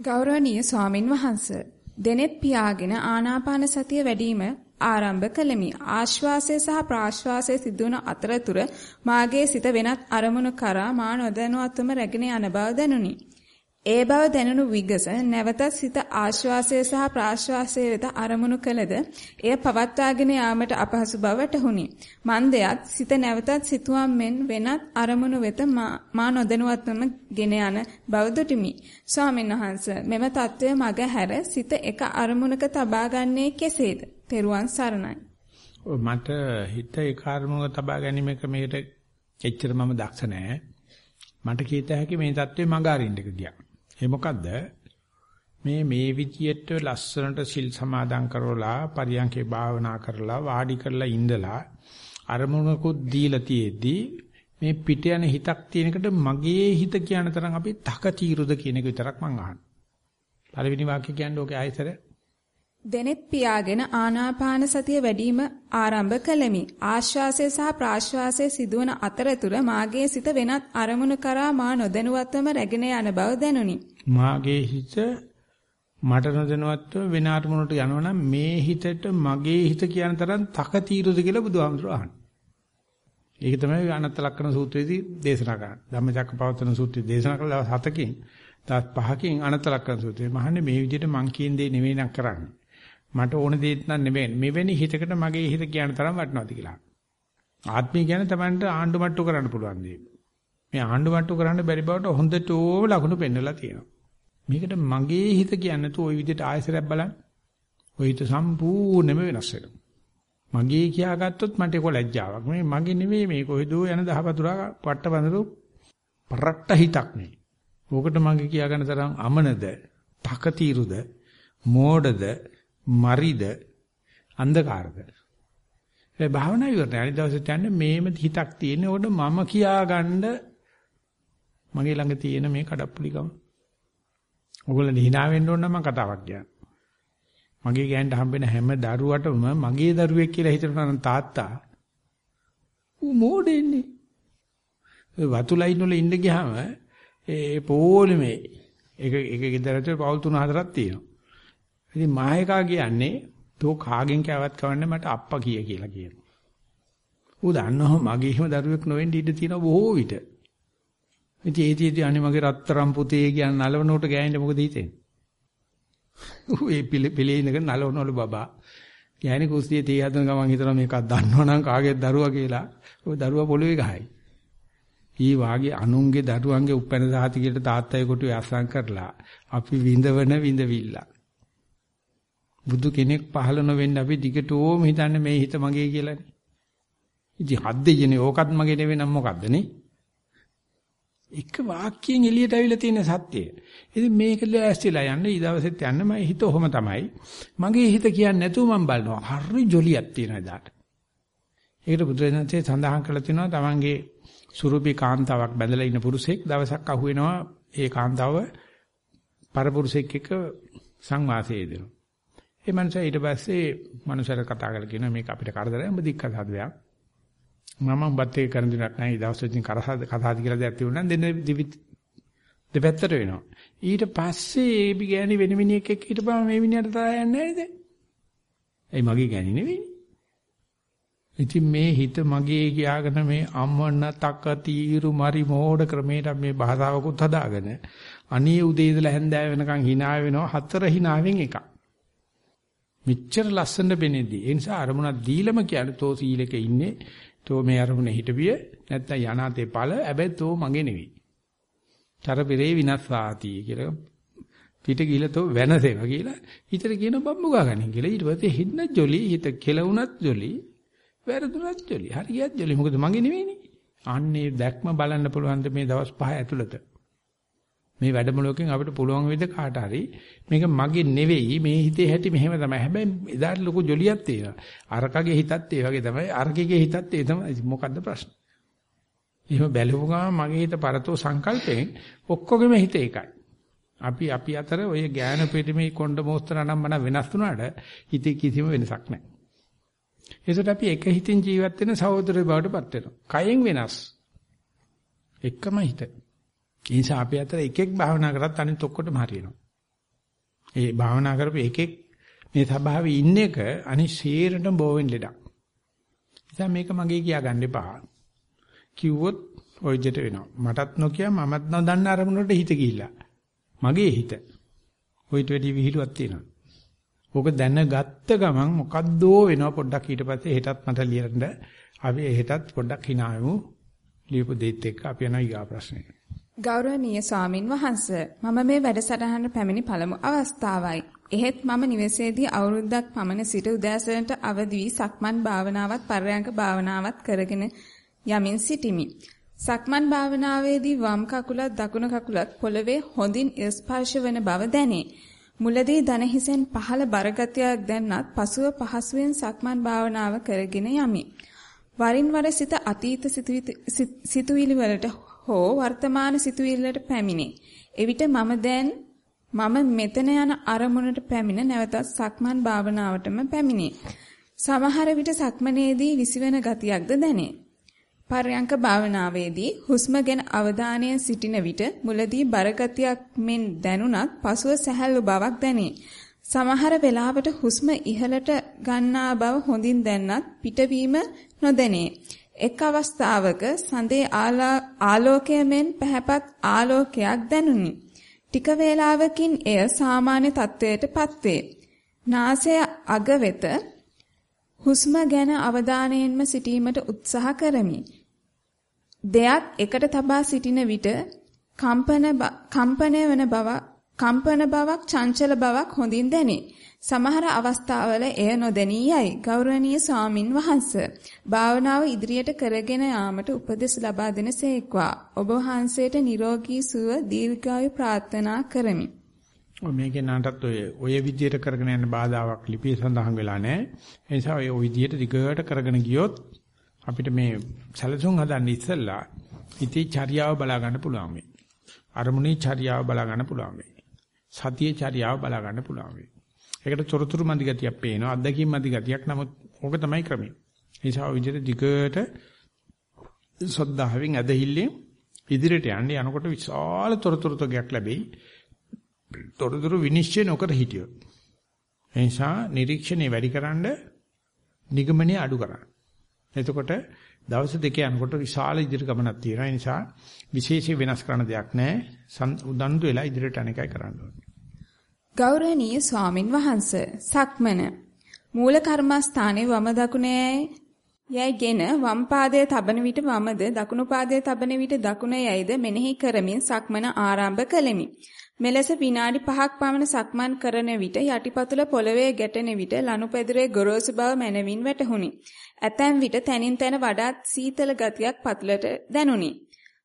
ගෞරවනීය ස්වාමින් වහන්සේ දෙනෙත් පියාගෙන ආනාපාන සතිය වැඩිම ආරම්භ කළෙමි. ආශ්වාසය සහ ප්‍රාශ්වාසය සිදුවන අතරතුර මාගේ සිත වෙනත් අරමුණු කරා මා නොදැනුවත්වම රැගෙන යන බව දැනුනි. ඒ බව දැනුණු විගස නැවතත් සිත ආශ්වාසය සහ ප්‍රාශ්වාසය වෙත අරමුණු කළද එය පවත්වාගෙන යාමට අපහසු බව වැටහුණි. මන්දයත් සිත නැවතත් සිතුවම් මෙන් වෙනත් අරමුණු වෙත මා නොදැනුවත්වම ගෙන යන බව දුටිමි. ස්වාමීන් වහන්ස මෙම தত্ত্বය මග හැර සිත එක අරමුණක තබාගන්නේ කෙසේද? පෙරුවන් සරණයි. මට හිත එක අරමුණක තබා ගැනීම එක මේකට එච්චර මම දක්ෂ නැහැ. මට කීත හැකි මේ தત્ත්වය මඟ අරින්න ගියා. ඒ මොකද්ද? මේ මේ විදියට ලස්සනට සිල් සමාදන් කරවලා පරියන්කේ භාවනා කරලා වාඩි කරලා ඉඳලා අරමුණකුත් දීලා තියෙද්දී මේ පිට යන හිතක් තියෙනකට මගේ හිත කියන තරම් අපි තක తీරුද කියන එක විතරක් මං අහනවා. පළවෙනි වාක්‍ය කියන්නේ ඕකේ ආයතර දෙනෙත් පියාගෙන ආනාපාන සතිය වැඩිම ආරම්භ කළෙමි. ආශ්වාසය සහ ප්‍රාශ්වාසය සිදුවන අතරතුර මාගේ සිත වෙනත් අරමුණු කරා මා නොදැනුවත්වම රැගෙන යන බව දැනුනි. මාගේ හිත මට නොදැනුවත්ව වෙන අරමුණට යනවනම් මේ හිතට මගේ හිත කියන තරම් තක తీරුද කියලා බුදුහාමුදුරුවෝ අහනවා. ඒක තමයි අනත්ත ලක්කන සූත්‍රයේදී දේශනා කරන්නේ. ධම්මචක්කපවත්තන සූත්‍රය දේශනා කළ දවස් 7කින් තවත් පහකින් අනත්ත ලක්කන සූත්‍රය. මහන්නේ මේ විදිහට මං කියන දේ නෙවෙයි නම් කරන්නේ. මට ඕන දෙයක් නම් නෙවෙයි. මෙවැනි හිතකට මගේ හිත කියන තරම් වටනවාද කියලා. ආත්මය කියන්නේ Tamanට ආණ්ඩු මට්ටු කරන්න පුළුවන් දේ. මේ ආණ්ඩු මට්ටු කරන්න බැරි බවට හොඳට ඕව ලකුණු පෙන්වලා තියෙනවා. මේකට මගේ හිත කියන්නේ තු ඔය විදිහට ආයසරයක් බලන්න. ඔය හිත සම්පූර්ණයෙන්ම වෙනස් වෙනවා. මගේ කියාගත්තොත් මට ඒක ලැජ්ජාවක්. මේ මගේ නෙවෙයි මේ කොහෙදෝ යන දහවතුරා පට්ටබඳු පරට්ට හිතක් නේ. ඕකට මගේ කියාගන්න තරම් අමනද, තකතිරුද, මෝඩද මරිද, අන්ධකාරද. ඒ භාවනා ඉවරයි. අනිත් දවසට යන්නේ මේම හිතක් තියෙන උඩ මම කියාගන්න මගේ ළඟ තියෙන මේ කඩප්පුලිකම. ඔයගොල්ලෝ hina වෙන්න ඕන නම් මම කතාවක් කියන්න. මගේ ගෑනට හම්බෙන හැම දරුවටම මගේ දරුවෙක් කියලා හිතනවා නම් තාත්තා ඌ මොඩෙන්නේ. ඒ වතුලයින් වල ඉන්න ගියාම ඒ පොලිමේ එක එක ගෙදරට පවුල් තුන හතරක් තියෙනවා. ඉතින් මායකා කියන්නේ තෝ කාගෙන් කෑවත් කවන්නේ මට අප්පා කිය කියලා කියනවා. ඌ දන්නව මගේ හිම දරුවෙක් නොවෙන්න ඉඩ තියෙනවා බොහෝ විට. ඉතින් ඒතිදී අනේ මගේ රත්තරම් පුතේ කියන නලවනකොට ගෑනිට මොකද හිතෙන්නේ? ඌ ඒ පිළි ඉඳගෙන නලවනවලු බබා. ගෑණි කුස්සියේ තේ හදන ගමන් හිතනවා මේකක් දන්නවනම් කාගේද දරුවා කියලා. ඔය දරුවා පොළවේ ගහයි. ඊ වාගේ අනුන්ගේ දරුවන්ගේ උපැන්න සාතිකයට තාත්තයි කොටුවේ අස්සම් කරලා අපි විඳවන විඳවිල්ල. බුදු කෙනෙක් පහළ නොවෙන්න අපි දිගටම හිතන්නේ මේ හිත මගේ කියලානේ. ඉතින් හද්දෙජනේ ඕකත් මගේ නෙවෙයි නම් මොකද්ද නේ? එක වාක්‍යයෙන් එළියට අවිලා තියෙන සත්‍යය. ඉතින් මේක ලෑස්තිලා යන්න ඊදවසෙත් යන්න මම හිත ඔහම තමයි. මගේ හිත කියන්නේ නැතුව මම බලනවා. හරි ජොලියක් තියෙනවා එදාට. ඒකට බුදුරජාණන්සේ සඳහන් කරලා තිනවා තමන්ගේ සුරුපි කාන්තාවක් බැඳලා ඉන්න පුරුෂෙක් දවසක් අහුවෙනවා ඒ කාන්තාව පරපුරුෂෙක් එක්ක සංවාසයේ දෙනවා. ඒ මනුස්සයා ඊට පස්සේ මනුස්සයර කතා කරලා කියනවා මේක අපිට කරදරයක් උඹ දික්ක හදවයක්. මම උඹත් ඒක කරන දිනක් නැහැ. ඊ දවස් වලින් කරසාද කතාදි කියලා දෙයක් තිබුණා නම් දෙන්න දෙපැත්තට වෙනවා. ඊට පස්සේ ඒ බිගෑනි වෙන මිනිහෙක් එක්ක හිටපම මේ මිනිහට තරහ යන්නේ නැහැද? ඒ මගේ ගෑණි නෙවෙයි. ඉතින් මේ හිත මගේ කියාගෙන මේ අම්මන්න තක තීරු මරි මෝඩ ක්‍රමයට මේ භාෂාවකුත් හදාගෙන අනේ උදේ ඉඳලා හැන්දෑව වෙනකන් hina වෙනවා හතර hinaවෙන් එකක්. මෙච්චර ලස්සන බෙනෙද්දි ඒ නිසා අරමුණක් දීලම කියන්නේ තෝ සීලෙක ඉන්නේ තෝ මේ අරමුණ හිටවිය නැත්නම් යනාතේ ඵල හැබැයි තෝ මගේ නෙවෙයි. චරපිරේ විනස්සාති කියලා පිට ගිහලා තෝ වෙනසේවා කියලා හිතට කියන බම්බුගා ගන්න කියලා ඊට පස්සේ හින්න ජොලි හිත කෙලුණත් ජොලි වැරදුනත් ජොලි හරියට ජොලි මොකද මගේ නෙවෙයිනේ. අන්නේ දැක්ම බලන්න පුළුවන් මේ දවස් පහ ඇතුළත. මේ වැඩමුළුවකින් අපිට පුළුවන් වේද කාට හරි මේක මගේ නෙවෙයි මේ හිතේ හැටි මෙහෙම තමයි. හැබැයි එදාට ලොකු ජොලියක් තියෙනවා. අරකගේ හිතත් ඒ වගේ තමයි. අරකගේ හිතත් ඒ තමයි. මොකද්ද ප්‍රශ්නේ? එහෙම බැලුව ගමන් මගේ හිත පරතෝ සංකල්පයෙන් ඔක්කොගෙම හිත එකයි. අපි අපි අතර ඔය ඥාන පිටිමේ කොණ්ඩ මොස්තර නම් මන වෙනස් වුණාට හිතේ කිසිම වෙනසක් නැහැ. ඒසට අපි එක හිතින් ජීවත් වෙන සහෝදරයෝ බවට පත් වෙනවා. කයෙන් වෙනස්. එකම හිත. ඒ නිසා අපි අතර එකෙක් භාවනා කරත් අනිත් ඔක්කොටම හරියනවා. ඒ භාවනා කරපු එකෙක් මේ ස්වභාවයේ ඉන්න එක අනිත් ශීරණම බෝවෙන් ලෙඩක්. ඉතින් මේක මගේ කියා ගන්න එපා. කිව්වොත් ඔය විදිහට වෙනවා. මටත් නොකිය මමත් නොදන්න අරමුණට හිත ගිහිල්ලා. මගේ හිත. ඔයිට වැඩි විහිළුවක් තියෙනවා. ඕක දැනගත්ත ගමන් මොකද්දෝ වෙනවා පොඩ්ඩක් ඊට පස්සේ හෙටත් මට ලියන්න අපි හෙටත් පොඩ්ඩක් hinaයමු. ලියපු දෙයත් එක්ක අපි යනවා ඊගා ප්‍රශ්නෙට. ගෞරවනීය ස්වාමින් වහන්සේ මම මේ වැඩසටහනට පැමිණි පළමු අවස්ථාවයි. එහෙත් මම නිවසේදී අවුරුද්දක් පමණ සිට උදෑසනට අවදි වී සක්මන් භාවනාවත් පර්යංක භාවනාවත් කරගෙන යමින් සිටිමි. සක්මන් භාවනාවේදී වම් කකුලත් දකුණු කකුලත් පොළවේ හොඳින් ස්පර්ශ වන බව දැනේ. මුලදී දන හිසෙන් පහළ බරගතියක් දැන්නත් පසුව පහසුවෙන් සක්මන් භාවනාව කරගෙන යමි. වරින් වර සිත අතීත සිතුවිලි වලට හෝ වර්තමාන සිතුවිල්ලට පැමිණේ. එවිට මම දැන් මම මෙතන යන අරමුණට පැමිණ නැවතත් සක්මන් භාවනාවටම පැමිණේ. සමහර විට සක්මනේදී විසිවෙන ගතියක්ද දැනේ. පර්යංක භාවනාවේදී හුස්ම ගැන අවධානයෙන් සිටින විට මුලදී බරගතියක් මෙන් දැනුණත් පසුව සැහැල්ලු බවක් දැනේ. සමහර වෙලාවට හුස්ම ඉහළට ගන්නා බව හොඳින් දැන්නත් පිටවීම නොදැනේ. එක් අවස්ථාවක සඳේ ආලෝකය මෙන් පැහැපත් ආලෝකයක් දැනුනි. ටික වේලාවකින් එය සාමාන්‍ය තත්වයට පත්වේ. නාසය අග වෙත හුස්ම ගැන අවධානයෙන්ම සිටීමට උත්සාහ කරමි. දෙයක් එකට තබා සිටින විට කම්පන කම්පණය වන බව කම්පන බවක් චංචල බවක් හොඳින් දැනේ. සමහර අවස්ථාවල එය නොදැනී යයි. ගෞරවනීය ස්වාමින් වහන්සේ. භාවනාව ඉදිරියට කරගෙන යාමට උපදෙස් ලබා දෙනසේක්වා. ඔබ වහන්සේට නිරෝගී සුව දීර්ඝායු ප්‍රාර්ථනා කරමි. ඔය මේකේ නාටත් ඔය ඔය විදියට කරගෙන යන බාධාවක් ලිපිය සඳහන් වෙලා නැහැ. ඒ නිසා ඔය විදියට දිගට කරගෙන ගියොත් අපිට මේ සැලසුම් හදන්න ඉස්සෙල්ලා ඉති චර්යාව බලා ගන්න පුළුවන් වෙයි. අරමුණේ චර්යාව බලා ගන්න පුළුවන් වෙයි. සතියේ චර්යාව බලා ගන්න පුළුවන් වෙයි. ඒකට තොරතුරු මදි ගතියක් පේනවා. අත්දැකීම් මදි ගතියක්. නමුත් ඕක තමයි ක්‍රමය. ඒ නිසා විදිහට දිගට සද්ධාවෙන් ඇදහිල්ලෙන් ඉදිරියට යන්න යනකොට විශාල තොරතුරු තොගයක් ලැබෙයි. තොරතුරු විනිශ්චය නොකර හිටියොත්. ඒ නිසා නිරීක්ෂණේ වැඩිකරනද නිගමනයේ අඩු කරන්න. එතකොට දවස් දෙකේ යනකොට විශාල ඉදිරි ගමනක් තියෙනවා. ඒ නිසා විශේෂ වෙනස් කරන දෙයක් නැහැ. උදන්දු වෙලා ඉදිරියට අනේකයි කරන්න ඕනේ. ගෞරවනීය ස්වාමින් වහන්සේ සක්මන මූල කර්මස්ථානයේ වම දකුණේ යයිගෙන වම් පාදයේ තබන විට වමද දකුණු පාදයේ තබන විට දකුණ යයිද මෙනෙහි කරමින් සක්මන ආරම්භ කළෙමි. මෙලෙස විනාඩි 5ක් පමණ සක්මන් කරන විට යටිපතුල පොළවේ ගැටෙන විට ලනුපැදුරේ ගොරෝසු බව මැනවින් වැටහුණි. ඇතැම් විට තනින් තන වඩාත් සීතල ගතියක් පතුලට දැනුනි.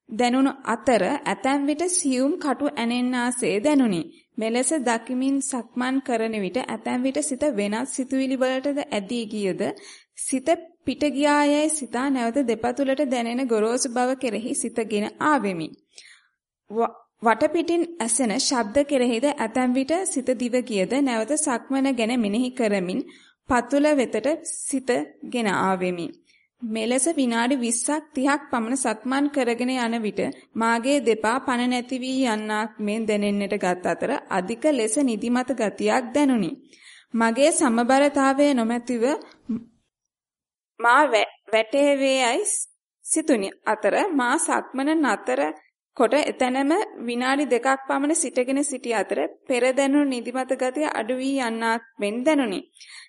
දැනුණු අතර ඇතැම් විට සියුම් කටු ඇනෙන්නාසේ දැනුනි. මෙලෙස දකිමින් සක්මන් කරන විට ඇතැම් විට සිත වෙනත් සිතුවිලි වලටද ඇදී ගියද සිත පිට ගියායයි සිතා නැවත දෙපතුලට දැනෙන ගොරෝසු බව කෙරෙහි සිතගෙන ආවෙමි. වටපිටින් ඇසෙන ශබ්ද කෙරෙහිද ඇතැම් විට සිත දිව ගියද නැවත සක්මන ගැන මෙනෙහි කරමින් පතුල වෙතට සිතගෙන ආවෙමි. මෙලෙස විනාඩි 20ක් 30ක් පමණ සක්මන් කරගෙන යන විට මාගේ දෙපා පන නැති වී යන්නක් මෙන් දැනෙන්නට ගත් අතර අධික ලෙස නිදිමත ගතියක් දැනුනි. මගේ සමබරතාවය නොමැතිව මා වැටේ වේයි සිතුනි. අතර මා සක්මන නතර කොට එතැනම විනාඩි දෙකක් පමණ සිටගෙන සිටි අතර පෙර දැනුණු නිදිමත ගතිය අඩු වී යන්නක් මෙන් දැනුනි.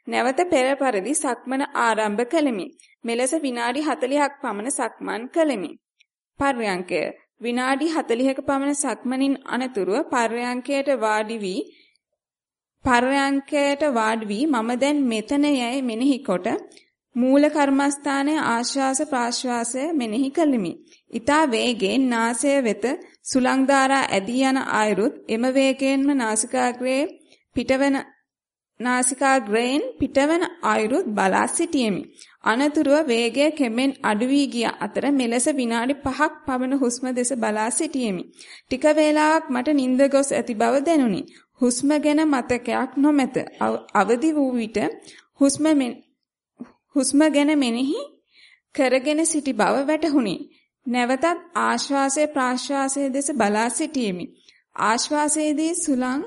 නැවත පෙර පරිදි සක්මන ආරම්භ කළෙමි. මෙලෙස විනාඩි 40ක් පමණ සක්මන් කළෙමි. පර්යංකය විනාඩි 40ක පමණ සක්මනින් අනතුරුව පර්යංකයට වාඩි වී පර්යංකයට වාඩි වී මම දැන් මෙතන යයි මෙනෙහි කොට මූල කර්මස්ථානයේ ආශ්වාස ප්‍රාශ්වාසය මෙනෙහි කළෙමි. ඊතා වේගයෙන් නාසය වෙත සුලං ධාරා ඇදී යන අයුරුත් එම වේගයෙන්ම නාසිකාග්‍රයේ පිටවන නාසිකාග්‍රයෙන් පිටවන අයුරුත් බලා සිටියෙමි. අනතුරුව වේගය කෙමෙන් අඩු වී ගිය අතර මෙලෙස විනාඩි 5ක් පමණ හුස්ම දෙස බලා සිටියෙමි. ටික වේලාවක් මට නිින්ද ගොස් ඇති බව දැනුනි. හුස්ම ගැන මතකයක් නොමැත. අවදි වූ විට හුස්ම හුස්ම ගැන මෙනෙහි කරගෙන සිටි බව වැටහුණි. නැවතත් ආශ්වාසය ප්‍රාශ්වාසය දෙස බලා සිටියෙමි. ආශ්වාසයේදී සුලං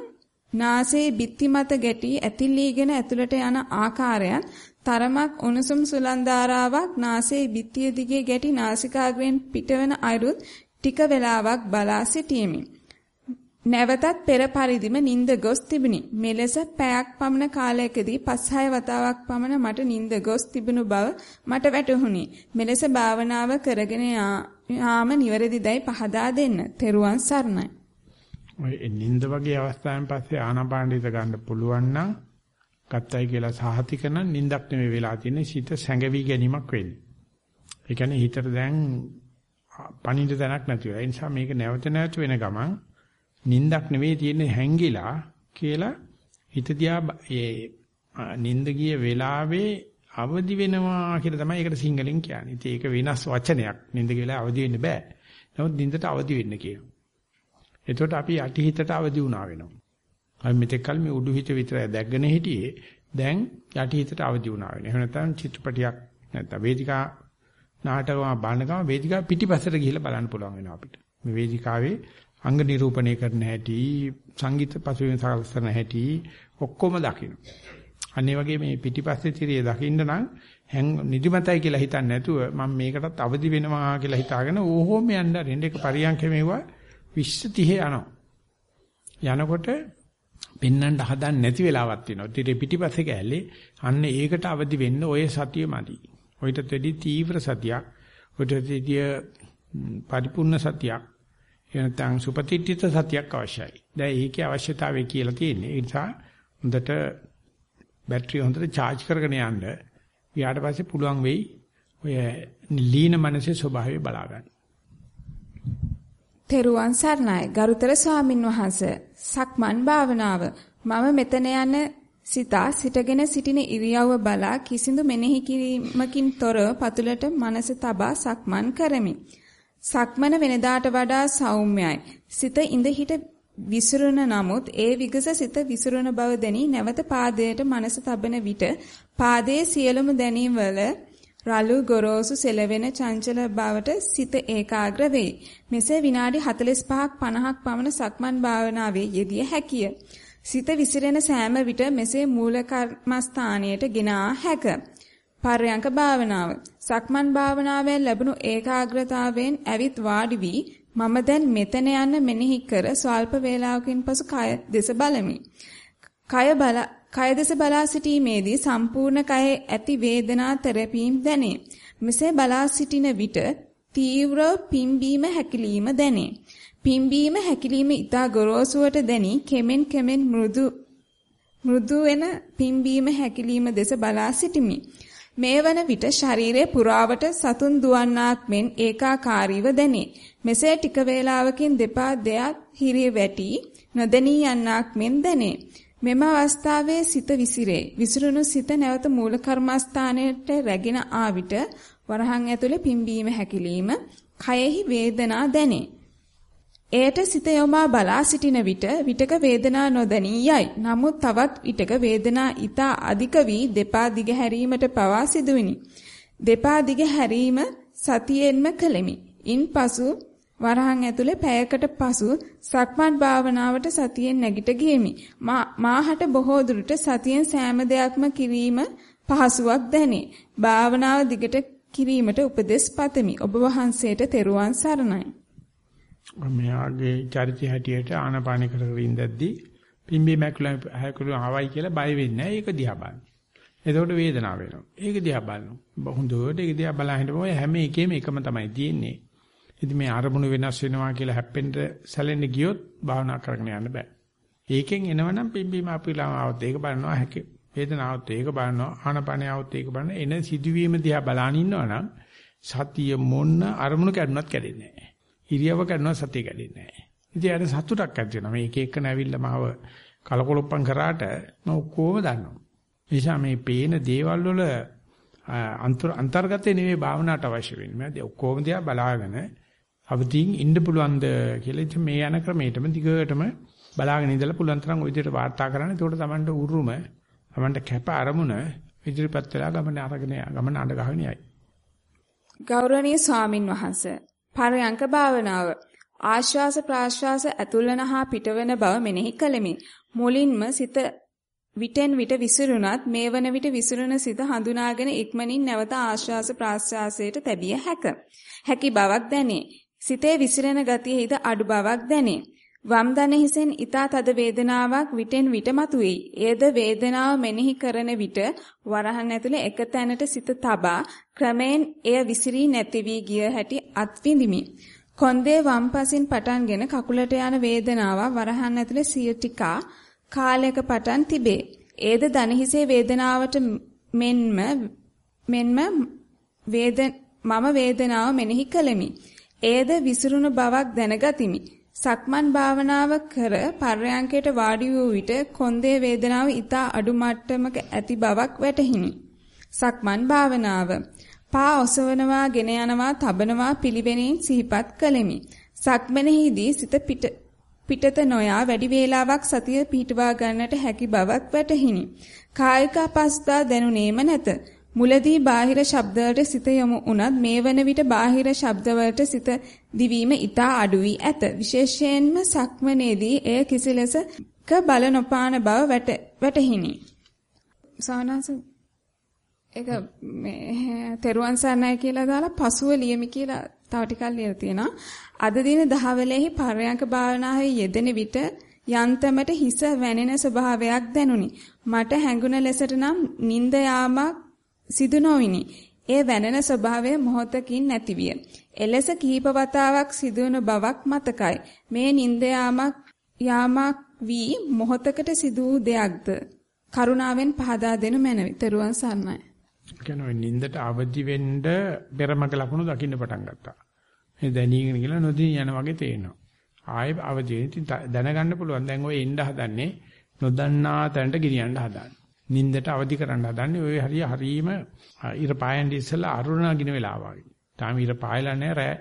නාසයේ බිත්ති මත ගැටි ඇතිලීගෙන ඇතුළට යන ආකාරයත් තරමක් උණුසුම් සුලන් ධාරාවක් නාසයේ බිත්තිය දිගේ ගැටි නාසිකාග්‍රයෙන් පිටවන අයුරුත් ටික වේලාවක් බලා සිටීමේ නැවතත් පෙර පරිදිම නිින්ද ගොස් තිබුණි. මෙලෙස පැයක් පමණ කාලයකදී 5-6 වතාවක් පමණ මට නිින්ද ගොස් තිබුණු බව මට වැටහුණි. මෙලෙස භාවනාව කරගෙන යාම නිවැරදිදයි පහදා දෙන්න. තෙරුවන් සරණයි. ඔය නිින්ද වගේ අවස්ථාවෙන් පස්සේ ආනාපානිත ගන්න පුළුවන් නම් ගත්තයි කියලා සාහතික නම් නිින්දක් නෙමෙයි වෙලා තියෙන්නේ සිත සැඟවි ගැනීමක් වෙන්නේ. ඒ කියන්නේ හිතට දැන් පණින්න තැනක් නැතිව. ඒ නිසා මේක නැවත නැවත වෙන ගමන් නිින්දක් නෙවෙයි තියෙන්නේ හැංගිලා කියලා හිත දිහා ඒ නිින්ද ගිය වෙලාවේ අවදි වෙනවා කියලා තමයි ඒකට සිංහලෙන් කියන්නේ. ඉතින් ඒක වෙනස් වචනයක්. නිින්ද ගිය වෙලාව අවදි වෙන්න බෑ. නමුත් නිින්දට අවදි වෙන්න කියනවා. එතකොට අපි යටි හිතට අවදි වුණා වෙනවා. අපි මෙතෙක් කල මේ උඩු හිත විතරයි දැක්ගෙන හිටියේ. දැන් යටි හිතට අවදි වුණා වෙනවා. එහෙම නැත්නම් චිත්‍රපටියක් නැත්නම් වේදිකා නාටකම බලනකම වේදිකාව පිටිපස්සට ගිහිල්ලා බලන්න පුළුවන් වෙනවා අපිට. මේ වේදිකාවේ අංග නිරූපණය කරන හැටි සංගීත පසුබිම සකස්න හැටි ඔක්කොම දකින්න. අන්න වගේ මේ පිටිපස්සේ තිරිය දකින්න නම් හැං නිදිමතයි කියලා හිතන්නේ නැතුව මම මේකටත් අවදි වෙනවා කියලා හිතාගෙන ඕහොම යන්න රෙන්ඩ එක පරියන්ක මෙවුවා 20 30 යනවා. යනකොට පෙන්වන්න හදන්න නැති වෙලාවක් තියෙනවා. ඊට පිටිපස්සේ කැලේ අන්න ඒකට අවදි වෙන්න ඔය සතිය මදි. ඔයිටත් වැඩි තීව්‍ර සතියක්, ඔයිටත් වැඩි පරිපූර්ණ සතියක්, එනතන් සුපතිත්‍ිත සතියක් අවශ්‍යයි. දැන් ඒකේ අවශ්‍යතාවය කියලා තියෙන්නේ. ඒ නිසා හොඳට බැටරිය හොඳට charge කරගෙන යන්න. ඊට පස්සේ පුළුවන් වෙයි ඔය ලීන මනසේ ස්වභාවය බලා ගන්න. තෙරුවන් සරණයි ගරුතර ස්වාමින් වහන්සේ සක්මන් භාවනාව මම මෙතන යන සිතා සිටගෙන සිටින ඉරියව්ව බලා කිසිදු මෙනෙහි කිරීමකින් තොරව පතුලට මනස තබා සක්මන් කරමි. සක්මන වෙනදාට වඩා සෞම්‍යයි. සිත ඉඳ හිට විසිරුණ නමුත් ඒ විගස සිත විසිරුණ බව දැනි නැවත පාදයට මනස තබන විට පාදයේ සියලුම දැනීම් වල රළු ගොරෝසු සෙලවෙන චංචල බවට සිත ඒකාග්‍ර වේ. මෙසේ විනාඩි 45ක් 50ක් පමණ සක්මන් භාවනාවේ යෙදිය හැකිය. සිත විසිරෙන සෑම විට මෙසේ මූල කර්මස්ථානයට ගෙනා හැක. පර්යංක භාවනාව. සක්මන් භාවනාවෙන් ලැබුණු ඒකාග්‍රතාවයෙන් ඇවිත් වාඩි වී මම දැන් මෙතන යන්න මෙනෙහි කර ස්වල්ප වේලාවකින් පසු කය දෙස බලමි. කය බල කය දෙස බලා සිටීමේදී සම්පූර්ණ කයේ ඇති වේදනා තෙරපීම් දැනේ. මෙසේ බලා සිටින විට තීව්‍ර පිම්බීම හැකිලිම දැනේ. පිම්බීම හැකිලිම ඊතා ගොරෝසුවට දැනි කෙමෙන් කෙමෙන් මෘදු මෘදු වෙන පිම්බීම හැකිලිම දෙස බලා සිටිමි. මේ වන විට ශරීරයේ පුරාවට සතුන් දුවන්නාක් මෙන් ඒකාකාරීව දැනේ. මෙසේ ටික වේලාවකින් දෙපා දෙයක් හිරේ වැටි නොදෙනී යන්නාක් මෙන් දැනේ. මෙම අවස්ථාවේ සිත විසිරේ. විසිරුණු සිත නැවත මූල කර්මස්ථානයට රැගෙන ආ විට වරහන් ඇතුලේ පිම්බීම හැකිලිම, කයෙහි වේදනා දැනේ. එයට සිත යොමා බලා සිටින විට විටක වේදනා නොදැනී යයි. නමුත් තවත් විටක වේදනා ඊතා අධික වී දෙපා දිග හැරීමට පවා සිදුවිනි. දෙපා දිග හැරීම සතියෙන්ම කළෙමි. ඉන්පසු වරහන් ඇතුලේ පැයකට පසු සක්මන් භාවනාවට සතියෙන් නැගිට ගියෙමි. මාහට බොහෝ දුරට සතියෙන් සෑම දෙයක්ම කිරීම පහසුවක් දැනේ. භාවනාව දිගට කිරීමට උපදෙස් පතමි. ඔබ වහන්සේට තෙරුවන් සරණයි. මෙයාගේ චරිතය හැටියට ආනපාන කර කර ඉඳද්දි පිම්බි මැකුල හැකුළු ආවයි කියලා බය වෙන්නේ නැහැ. ඒක දිහා බලන්න. එතකොට වේදනාව වෙනවා. ඒක දිහා බලනවා. හොඳට ඒක දිහා බලන හිටපොය හැම එකෙම එකම තමයි තියෙන්නේ. ඉතින් මේ අරමුණු වෙනස් වෙනවා කියලා හැප්පෙන්න සැලෙන්න ගියොත් භාවනා කරගෙන යන්න බෑ. ඒකෙන් එනවනම් පිම්බීම අපිලාම આવත් ඒක බලනවා හැකේ. වේදනාවත් ඒක බලනවා ආනපනියවත් ඒක බලන එන සිදුවීම දිහා බලන ඉන්නවනම් සතිය මොන්න අරමුණු කැඩුණත් කැඩෙන්නේ නැහැ. ඉරියව කැඩුණත් සතිය කැඩෙන්නේ නැහැ. ඉතින් අර සතුටක් ඇති වෙනවා. මේක එක නැවිල්ලා මාව කලකොලොප්පම් කරාට මම ඔක්කොම දන්නවා. නිසා මේ පේන දේවල් වල අන්තර්ගතේ නෙවෙයි භාවනාවට අවශ්‍ය වෙන්නේ. මම ඔක්කොම දිහා බලාගෙන අවදීන් ඉන්න පුළුවන්ද කියලා ඉතින් මේ යන ක්‍රමයටම දිගටම බලාගෙන ඉඳලා පුළුවන් තරම් ওই විදිහට වාර්තා කරන්න. ඒකට තමන්ට උරුම, තමන්ට කැප අරමුණ ඉදිරිපත් වෙලා ගමන අරගෙන ගමන අඬ ගහගෙන යයි. ගෞරවනීය ස්වාමින් වහන්සේ පරයන්ක භාවනාව ආශ්වාස ප්‍රාශ්වාස ඇතුළන හා පිටවන බව මෙනෙහි කළෙමි. මුලින්ම සිත විටෙන් විට විසිරුණත් මේ වන විට විසිරුණ සිත හඳුනාගෙන ඉක්මනින් නැවත ආශ්වාස ප්‍රාශ්වාසයට තැබිය හැක. හැකි බවක් දැනේ. සිතේ විසිරෙන ගතියෙහිද අඩු බවක් දැනේ. වම් දන හිසෙන් ඊතා තද වේදනාවක් විටෙන් විට මතුවේයි. එයද වේදනාව මෙනෙහි කරන විට වරහන් ඇතුලේ එක තැනට සිත තබා ක්‍රමෙන් එය විසිරී නැති වී ගිය හැටි අත්විඳිමි. කොන්දේ වම් පසින් පටන්ගෙන කකුලට යන වේදනාව වරහන් ඇතුලේ සිය ටිකා කාලයක පටන් තිබේ. ඒද දන හිසේ වේදනාවට මෙන්ම මෙන්ම වේද මම වේදනාව මෙනෙහි කළෙමි. ඒද විසිරුණු බවක් දැනගතිමි. සක්මන් භාවනාව කර පර්යංකයට වාඩි වූ විට කොන්දේ වේදනාව ඊතා අඩු මට්ටමක ඇති බවක් වැටහිනි. සක්මන් භාවනාව පා ඔසවනවා ගෙන යනවා තබනවා පිළිවෙලින් සිහිපත් කළෙමි. සක්මනේහිදී සිත පිට පිටත නොයා වැඩි වේලාවක් සතිය පිහිටවා ගන්නට හැකි බවක් වැටහිනි. කායික අපස්ථා දැනුනේම නැත. මුලදී බාහිර ශබ්දවලට සිත යොමු වුණත් මේ වන විට බාහිර ශබ්දවලට සිත දිවීම ඊටා අඩු වී ඇත. විශේෂයෙන්ම සක්මනේදී එය කිසි ලෙසක බල නොපාන බව වැටහිනි. සානස ඒක මේ තෙරුවන් සරණයි කියලා දාලා පසුව ලියමි කියලා තව ටිකක් ලියලා තියෙනවා. අද දින දහවලෙහි පරයන්ක භාවනාවේ යෙදෙන විට යන්තමට හිස වැනෙන ස්වභාවයක් දැනුනි. මට හැඟුණ ලෙසට නම් නිින්ද යාමක් සිදු නොවිනි. ඒ වැනෙන ස්වභාවය මොහොතකින් නැතිවිය. එලෙස කිහිප වතාවක් සිදුවන බවක් මතකයි. මේ නිින්ද යාමක් යාමක් වී මොහොතකට සිදු වූ දෙයක්ද? කරුණාවෙන් පහදා දෙනු මැනවි. ත්වන් සරණයි. කියනවා නිින්දට අවදි වෙන්න පෙරමක ලකුණු දකින්න පටන් ගත්තා. මේ දැනීගෙන කියලා නොදී යන වගේ තේරෙනවා. ආයෙ අවදි දැනගන්න පුළුවන්. දැන් ඔය එන්න හදන්නේ නොදන්නා තැනට ගෙනියන්න හදන්නේ. නින්දට අවදි කරන්න හදන්නේ ඔය හරිය හරීම ඉර පායන් ඉස්සලා අරුණ නගින වෙලාව වගේ. තාම ඉර පායලා නැහැ රෑ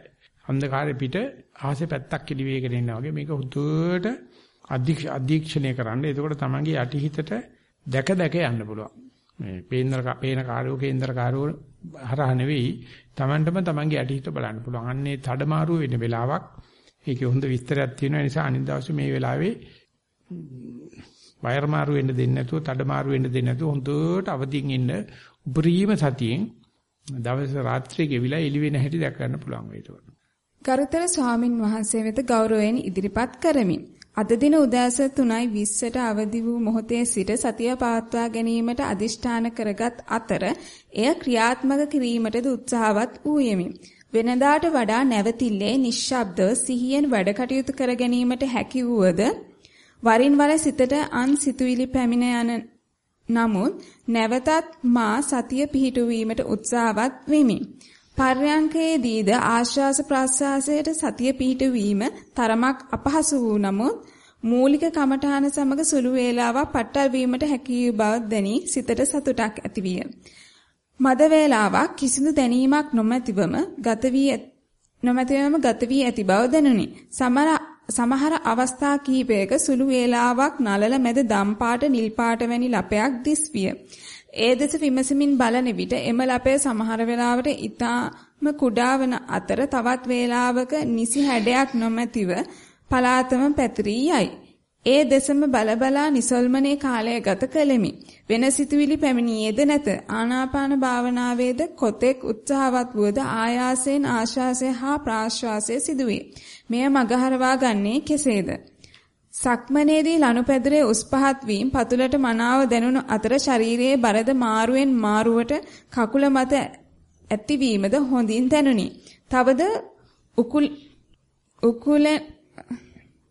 අන්ධකාරේ පිට ආසේ පැත්තක් කිලි වේගෙන ඉන්නා වගේ මේක හුදුවට අධීක්ෂණය කරන්න. එතකොට තමන්ගේ යටිහිතට දැක දැක යන්න පුළුවන්. මේ පේනර පේන කාර්යෝ කේන්දර කාර්යෝ හරහා නෙවෙයි තමන්ටම තමන්ගේ යටිහිත බලන්න පුළුවන්. අන්නේ තඩමාරුව වෙන වෙලාවක් ඒකේ හොඳ විස්තරයක් තියෙන නිසා අනිත් දවසේ මේ වෙලාවේ වයර් මාරු වෙන්න දෙන්නේ නැතුව, තඩ මාරු වෙන්න දෙන්නේ නැතුව හොඳට අවදිින් ඉන්න උපරිම සතියෙන් දවස් රාත්‍රියේ ගෙවිලා එළි වෙන හැටි දැක ගන්න පුළුවන් වේද. ගරුතර ස්වාමින් වහන්සේ වෙත ගෞරවයෙන් ඉදිරිපත් කරමි. අද දින උදෑස 3:20ට අවදි වූ මොහොතේ සිට සතිය පවත්වා ගැනීමට අදිෂ්ඨාන කරගත් අතර එය ක්‍රියාත්මක කිරීමටද උත්සාහවත් වූයෙමි. වෙනදාට වඩා නැවතිල්ලේ නිශ්ශබ්දව සිහියෙන් වැඩ කටයුතු කර ගැනීමට හැකි වූවද වරින් වර සිතට අන් සිතුවිලි පැමිණ යන නමුත් නැවතත් මා සතිය පිහිටුවීමට උත්සාහවත් වෙමි. පර්යංකයේදීද ආශ්වාස ප්‍රාශ්වාසයට සතිය පිහිටුවීම තරමක් අපහසු වූ නමුත් මූලික කමඨාන සමග සුළු වේලාවක් පට්ටල් වීමට හැකි බව දැනි සිතට සතුටක් ඇතිවිය. මද වේලාවක් කිසිදු දැනීමක් නොමැතිවම ගත වී නොමැතිවම ගත වී ඇති බව දැනුනි. සමහර සමහර අවස්ථා කිහිපයක සුළු වේලාවක් නලල මැද දම් පාට නිල් පාට වැනි ලපයක් දිස්විය. ඒ දෙස විමසමින් බලන විට එම ලපය සමහර වෙලාවට ඊටම කුඩා වන අතර තවත් වේලාවක නිසි හැඩයක් නොමැතිව පලාතම පැතිරී යයි. ඒ දෙසම බලබලා නිසල්මනේ කාලය ගත කළෙමි. වෙන සිතුවිලි පැමිණියේද නැත. ආනාපාන භාවනාවේද කොතෙක් උත්සාහවත් වුවද ආයාසයෙන් ආශ්වාසය හා ප්‍රාශ්වාසය සිදුවේ. මෙය මගහරවා ගන්නේ කෙසේද? සක්මනේදී ලනුපැදුරේ උස් පහත් වීම පතුලට මනාව දැනුණු අතර ශරීරයේ බරද මාරුවෙන් මාරුවට කකුල මත ඇතිවීමද හොඳින් දැනුනි. තවද උකුල් උකුලෙන්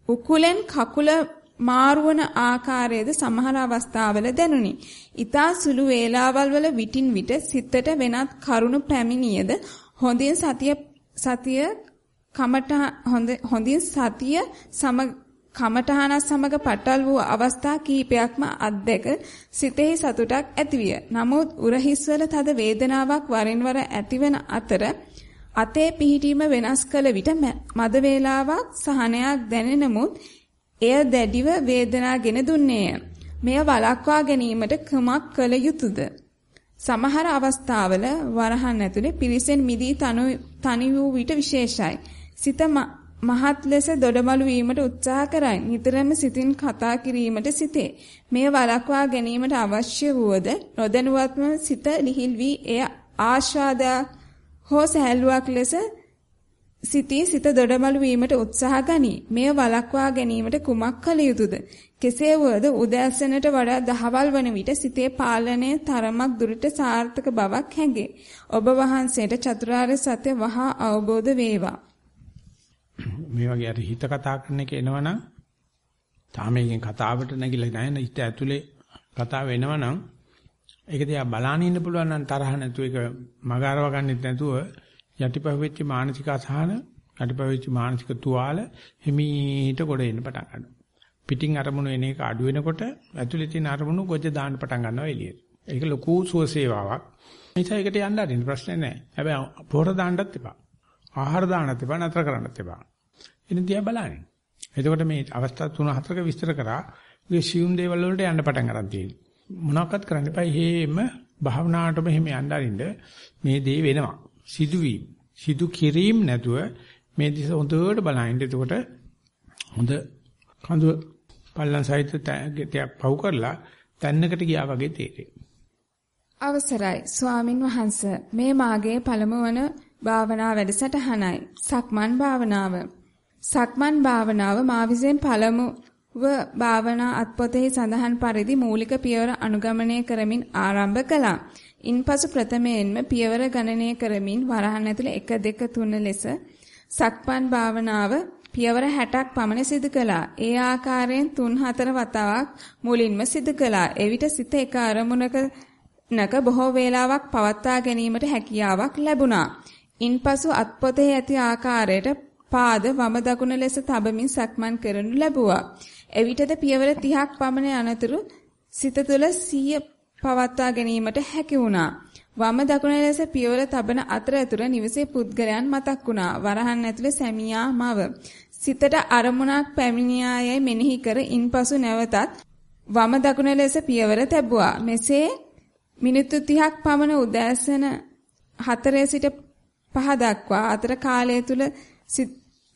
උකුලෙන් කකුල මාරුවන ආකාරයේද සමහර අවස්ථාවල දැනුනි. ඊතා සුළු වේලාවල් වල විටින් විට සිතට වෙනත් කරුණු පැමිණියද හොඳින් සතිය සතිය කමට හොඳින් සතිය සම කමඨහන සමග පටල් වූ අවස්ථා කිහිපයක්ම අත්දැක සිතෙහි සතුටක් ඇතිවිය. නමුත් උරහිස්වල තද වේදනාවක් වරින් වර ඇතිවන අතර අතේ පිහිටීම වෙනස් කළ විට මද වේලාවක් සහනයක් දැනෙනමුත් එය දැඩිව වේදනාගෙන දුන්නේය. මෙය වළක්වා ගැනීමට කුමක් කළ යුතුද? සමහර අවස්ථාවල වරහන් ඇතුලේ පිරිසෙන් මිදී තනි වූ විට විශේෂයි. සිත මහත් ලෙස දොඩමළු වීමට උත්සාහ කරයි. නිතරම සිතින් කතා කිරීමට සිටේ. මෙය වළක්වා ගැනීමට අවශ්‍ය වුවද නොදැනුවත්ම සිත ලිහිල් වී එය ආශාදා හෝ සහැල්ලුවක් ලෙස සිතී සිත දොඩමළු වීමට උත්සාහ ගනී. මෙය වළක්වා ගැනීමට කුමක් කළ යුතුද? කෙසේ වුවද උදෑසනට වඩා දහවල් වන විට සිතේ පාලනය තරමක් දුරට සාර්ථක බවක් හැඟේ. ඔබ වහන්සේට චතුරාර්ය සත්‍ය වහා අවබෝධ වේවා. මේ වගේ අර හිත කතා කරන එක එනවනම් තාම මේකෙන් කතාවට නැගිලා නැහැ නේ හිත ඇතුලේ කතා වෙනවනම් ඒක දිහා බලාගෙන ඉන්න පුළුවන් නම් තරහ නැතුව ඒක මගාරව ගන්නෙත් නැතුව යටිපහුවෙච්ච මානසික අසහන යටිපහුවෙච්ච මානසික තුවාල හිමීට ගොඩ එන්න පටන් ගන්නවා. පිටින් අරමුණු එන එක අඩු වෙනකොට ඇතුලේ තියෙන අරමුණු ගොජ දාන්න පටන් ගන්නවා එළියට. ඒක ලොකු සුවසේවාවක්. නිසා ඒකට යන්න අරින්න ප්‍රශ්නේ නැහැ. හැබැයි පොර දාන්නත් එපා. ආහාර දාන්නත් එපා නතර කරන්නත් එපා. එන දිහා බලන්න. එතකොට මේ අවස්ථා තුන හතරක විස්තර කරා මේ සියුම් දේවල් වලට යන්න පටන් ගන්න තියෙනවා. මොනවක්වත් කරන්න එපා. හේම භාවනාවටම එහෙම යන්න අරින්න මේ දේ වෙනවා. සිදුවීම. සිදු කිරීම නැතුව මේ දිස හොඳට බලහින්න. එතකොට හොඳ කඳු පල්ලන් සහිත ටයක් පව් කරලා තැන්නකට ගියා වගේ තේරෙයි. අවසරයි ස්වාමින් වහන්ස මේ මාගේ පළමු වන භාවනා වැඩසටහනයි සක්මන් භාවනාව සක්මන් භාවනාව මා විසින් පළමුව භාවනා අත්පොතෙහි සඳහන් පරිදි මූලික පියවර අනුගමනය කරමින් ආරම්භ කළා. ඉන්පසු ප්‍රථමයෙන්ම පියවර ගණනය කරමින් වරහන් ඇතුළේ 1 2 3 ලෙස සක්මන් භාවනාව පියවර 60ක් පමණ සිදු කළා. ඒ ආකාරයෙන් 3-4 වතාවක් මුලින්ම සිදු කළා. එවිට සිත එක අරමුණක නක බොහෝ වේලාවක් පවත්වා ගැනීමට හැකියාවක් ලැබුණා. ඉන්පසු අත්පොතේ ඇති ආකාරයට පාද වම දකුණ ලෙස තබමින් සක්මන් කරනු ලැබුවා. එවිටද පියවර 30ක් පමණ යනතුරු සිත තුළ සිය පවත්වා ගැනීමට හැකි වුණා. වම දකුණ ලෙස පියවර තබන අතරතුර නිවසේ පුද්ගලයන් මතක් වුණා. වරහන් ඇතුලේ සැමියා මව. සිතට අරමුණක් පැමිණියායයි මෙනෙහි කර ඉන්පසු නැවතත් වම දකුණ ලෙස පියවර තැබුවා. මෙසේ මිනිත්තු 30ක් පමණ උදෑසන 4 සිට 5 දක්වා අතර කාලය තුල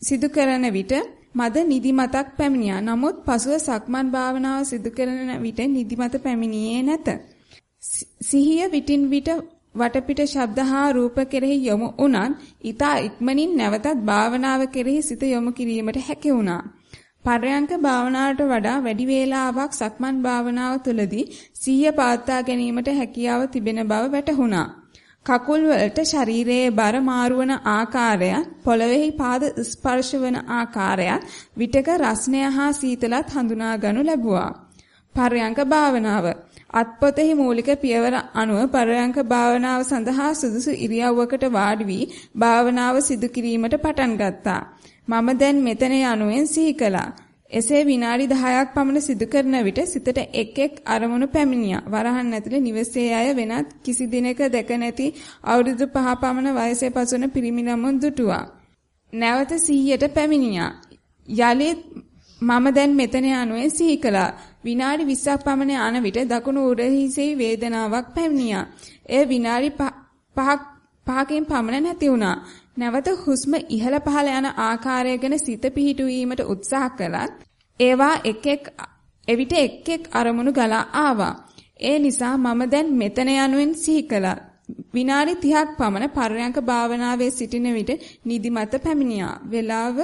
සිදු කරන විට මද නිදිමතක් පැමිණියා. නමුත් පසුව සක්මන් භාවනාව සිදු කරන විට නිදිමත පැමිණියේ නැත. සිහිය විටින් විට වටපිට ශබ්ද හා රූප කෙරෙහි යොමු වුණත් ඊතා ඉක්මනින් නැවතත් භාවනාව කෙරෙහි සිත යොමු කිරීමට හැකි වුණා. පරයන්ක භාවනාවට වඩා වැඩි වේලාවක් සක්මන් භාවනාව තුළදී සිහිය පවත්වා ගැනීමට හැකියාව තිබෙන බව වැටහුණා. කකුල් වලට ශරීරයේ බර මාරුවන ආකාරය, පොළවේහි පාද ස්පර්ශ වන ආකාරය, විටක රස්නය හා සීතලත් හඳුනා ගනු ලැබුවා. පරයන්ක භාවනාව අත්පොතෙහි මූලික පියවර අනුව පරයන්ක භාවනාව සඳහා සුදුසු ඉරියව්වකට වාඩි වී භාවනාව සිදු කිරීමට පටන් ගත්තා. මම දැන් මෙතන යනුවෙන් සිහි කළා. එසේ විනාඩි 10ක් පමණ සිදු කරන විට සිතට එක් එක් අරමුණු පැමිණියා. වරහන් ඇතුලේ නිවසේ අය වෙනත් කිසි දිනක දැක නැති අවුරුදු 5 පමණ වයසේ පසුන පිරිමි ළමුන් දුටුවා. නැවත 100ට පැමිණියා. යලිත් මම දැන් මෙතන යනුවෙන් සිහි කළා. විනාඩි 20ක් පමණ යන විට දකුණු උරහිසේ වේදනාවක් පැමිණියා. එය විනාඩි 5ක් පහකින් පමණ නැති වුණා. නැවත හුස්ම ඉහළ පහළ යන ආකාරය ගැන සිත පිහිටුවීමට උත්සාහ කළත් ඒවා එක් එක් එවිට එක් එක් අරමුණු ගලා ආවා. ඒ නිසා මම දැන් මෙතන යනුවෙන් සිහි කළා. විනාඩි 30ක් පමණ පර්යංක භාවනාවේ සිටින විට නිදිමත පැමිණියා. වේලාව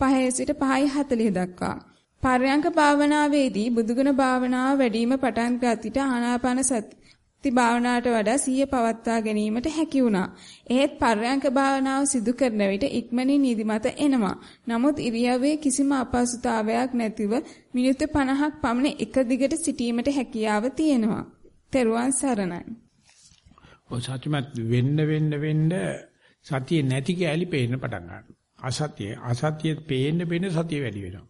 5 සිට 5:40 දක්වා. පර්යංක භාවනාවේදී බුදුගුණ භාවනාව වැඩිම පටන් ගතිට ආනාපාන සති භාවනාවට වඩා සිහිය පවත්වා ගැනීමට හැකි වුණා. එහෙත් පර්යංක භාවනාව සිදු කරන විට ඉක්මනින් නිදිමත එනවා. නමුත් ඉරියව්වේ කිසිම අපහසුතාවයක් නැතිව මිනිත්තු 50ක් පමණ එක දිගට සිටීමට හැකියාව තියෙනවා. තෙරුවන් සරණයි. ඔය සත්‍යමත් වෙන්න වෙන්න වෙන්න සතිය නැති කැලි පේන්න පටන් ගන්නවා. අසතිය අසතිය පේන්න පේන්න සතිය වැඩි වෙනවා.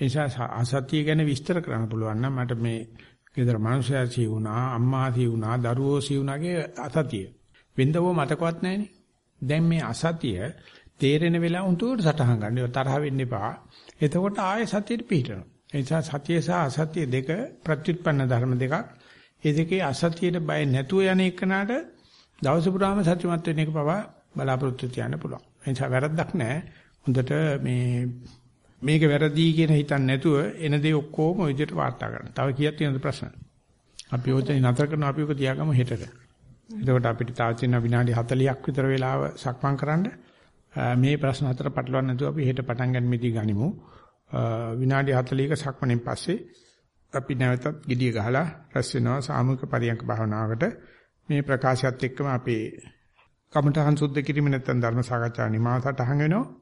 ඒ නිසා අසතිය ගැන විස්තර කරන්න පුළුවන් නම් මට මේ ගෙදර මනුස්සයා සී වුණා, අම්මා සී වුණා, දරුවෝ සී වුණාගේ අසතිය. වෙන්දව මතකවත් නැහැනේ. දැන් මේ අසතිය තේරෙන වෙලාව උන්ට සටහන් ගන්න. ඒ තරහ වෙන්න එපා. එතකොට ආයෙ සතියට පිටනවා. ඒ නිසා සතිය සහ අසතිය දෙක ප්‍රත්‍යুৎපන්න ධර්ම දෙකක්. ඒ දෙකේ අසතියට බය නැතුව යන එකනට දවස පුරාම සත්‍යමත් වෙන එක පවා බලාපොරොත්තු තියන්න පුළුවන්. ඒ නිසා වැරද්දක් නැහැ. හොඳට මේ මේක වැරදි කියන හිතන්නේ නැතුව එන දේ ඔක්කොම ඔය විදිහට වාර්තා කරන්න. තව කීයක් තියෙනවද ප්‍රශ්න? අපි ඔතන නතර කරන අපි ඔක තියාගමු හෙටට. එතකොට අපිට තව තියෙන විනාඩි 40ක් විතර වෙලාව සක්මන් කරන්න. මේ ප්‍රශ්න හතර පටලවන්න නැතුව අපි හෙට පටන් ගන්නෙමිදී ගනිමු. විනාඩි 40ක සක්මණෙන් පස්සේ අපි නැවතත් gediya ගහලා රැස් වෙනවා සාමූහික පරියන්ක භාවනාවකට. මේ ප්‍රකාශයත් එක්කම අපේ කමඨහන් සුද්ධ කිරීම නැත්නම් ධර්ම සාකච්ඡා නිමාසට අහන් වෙනවා.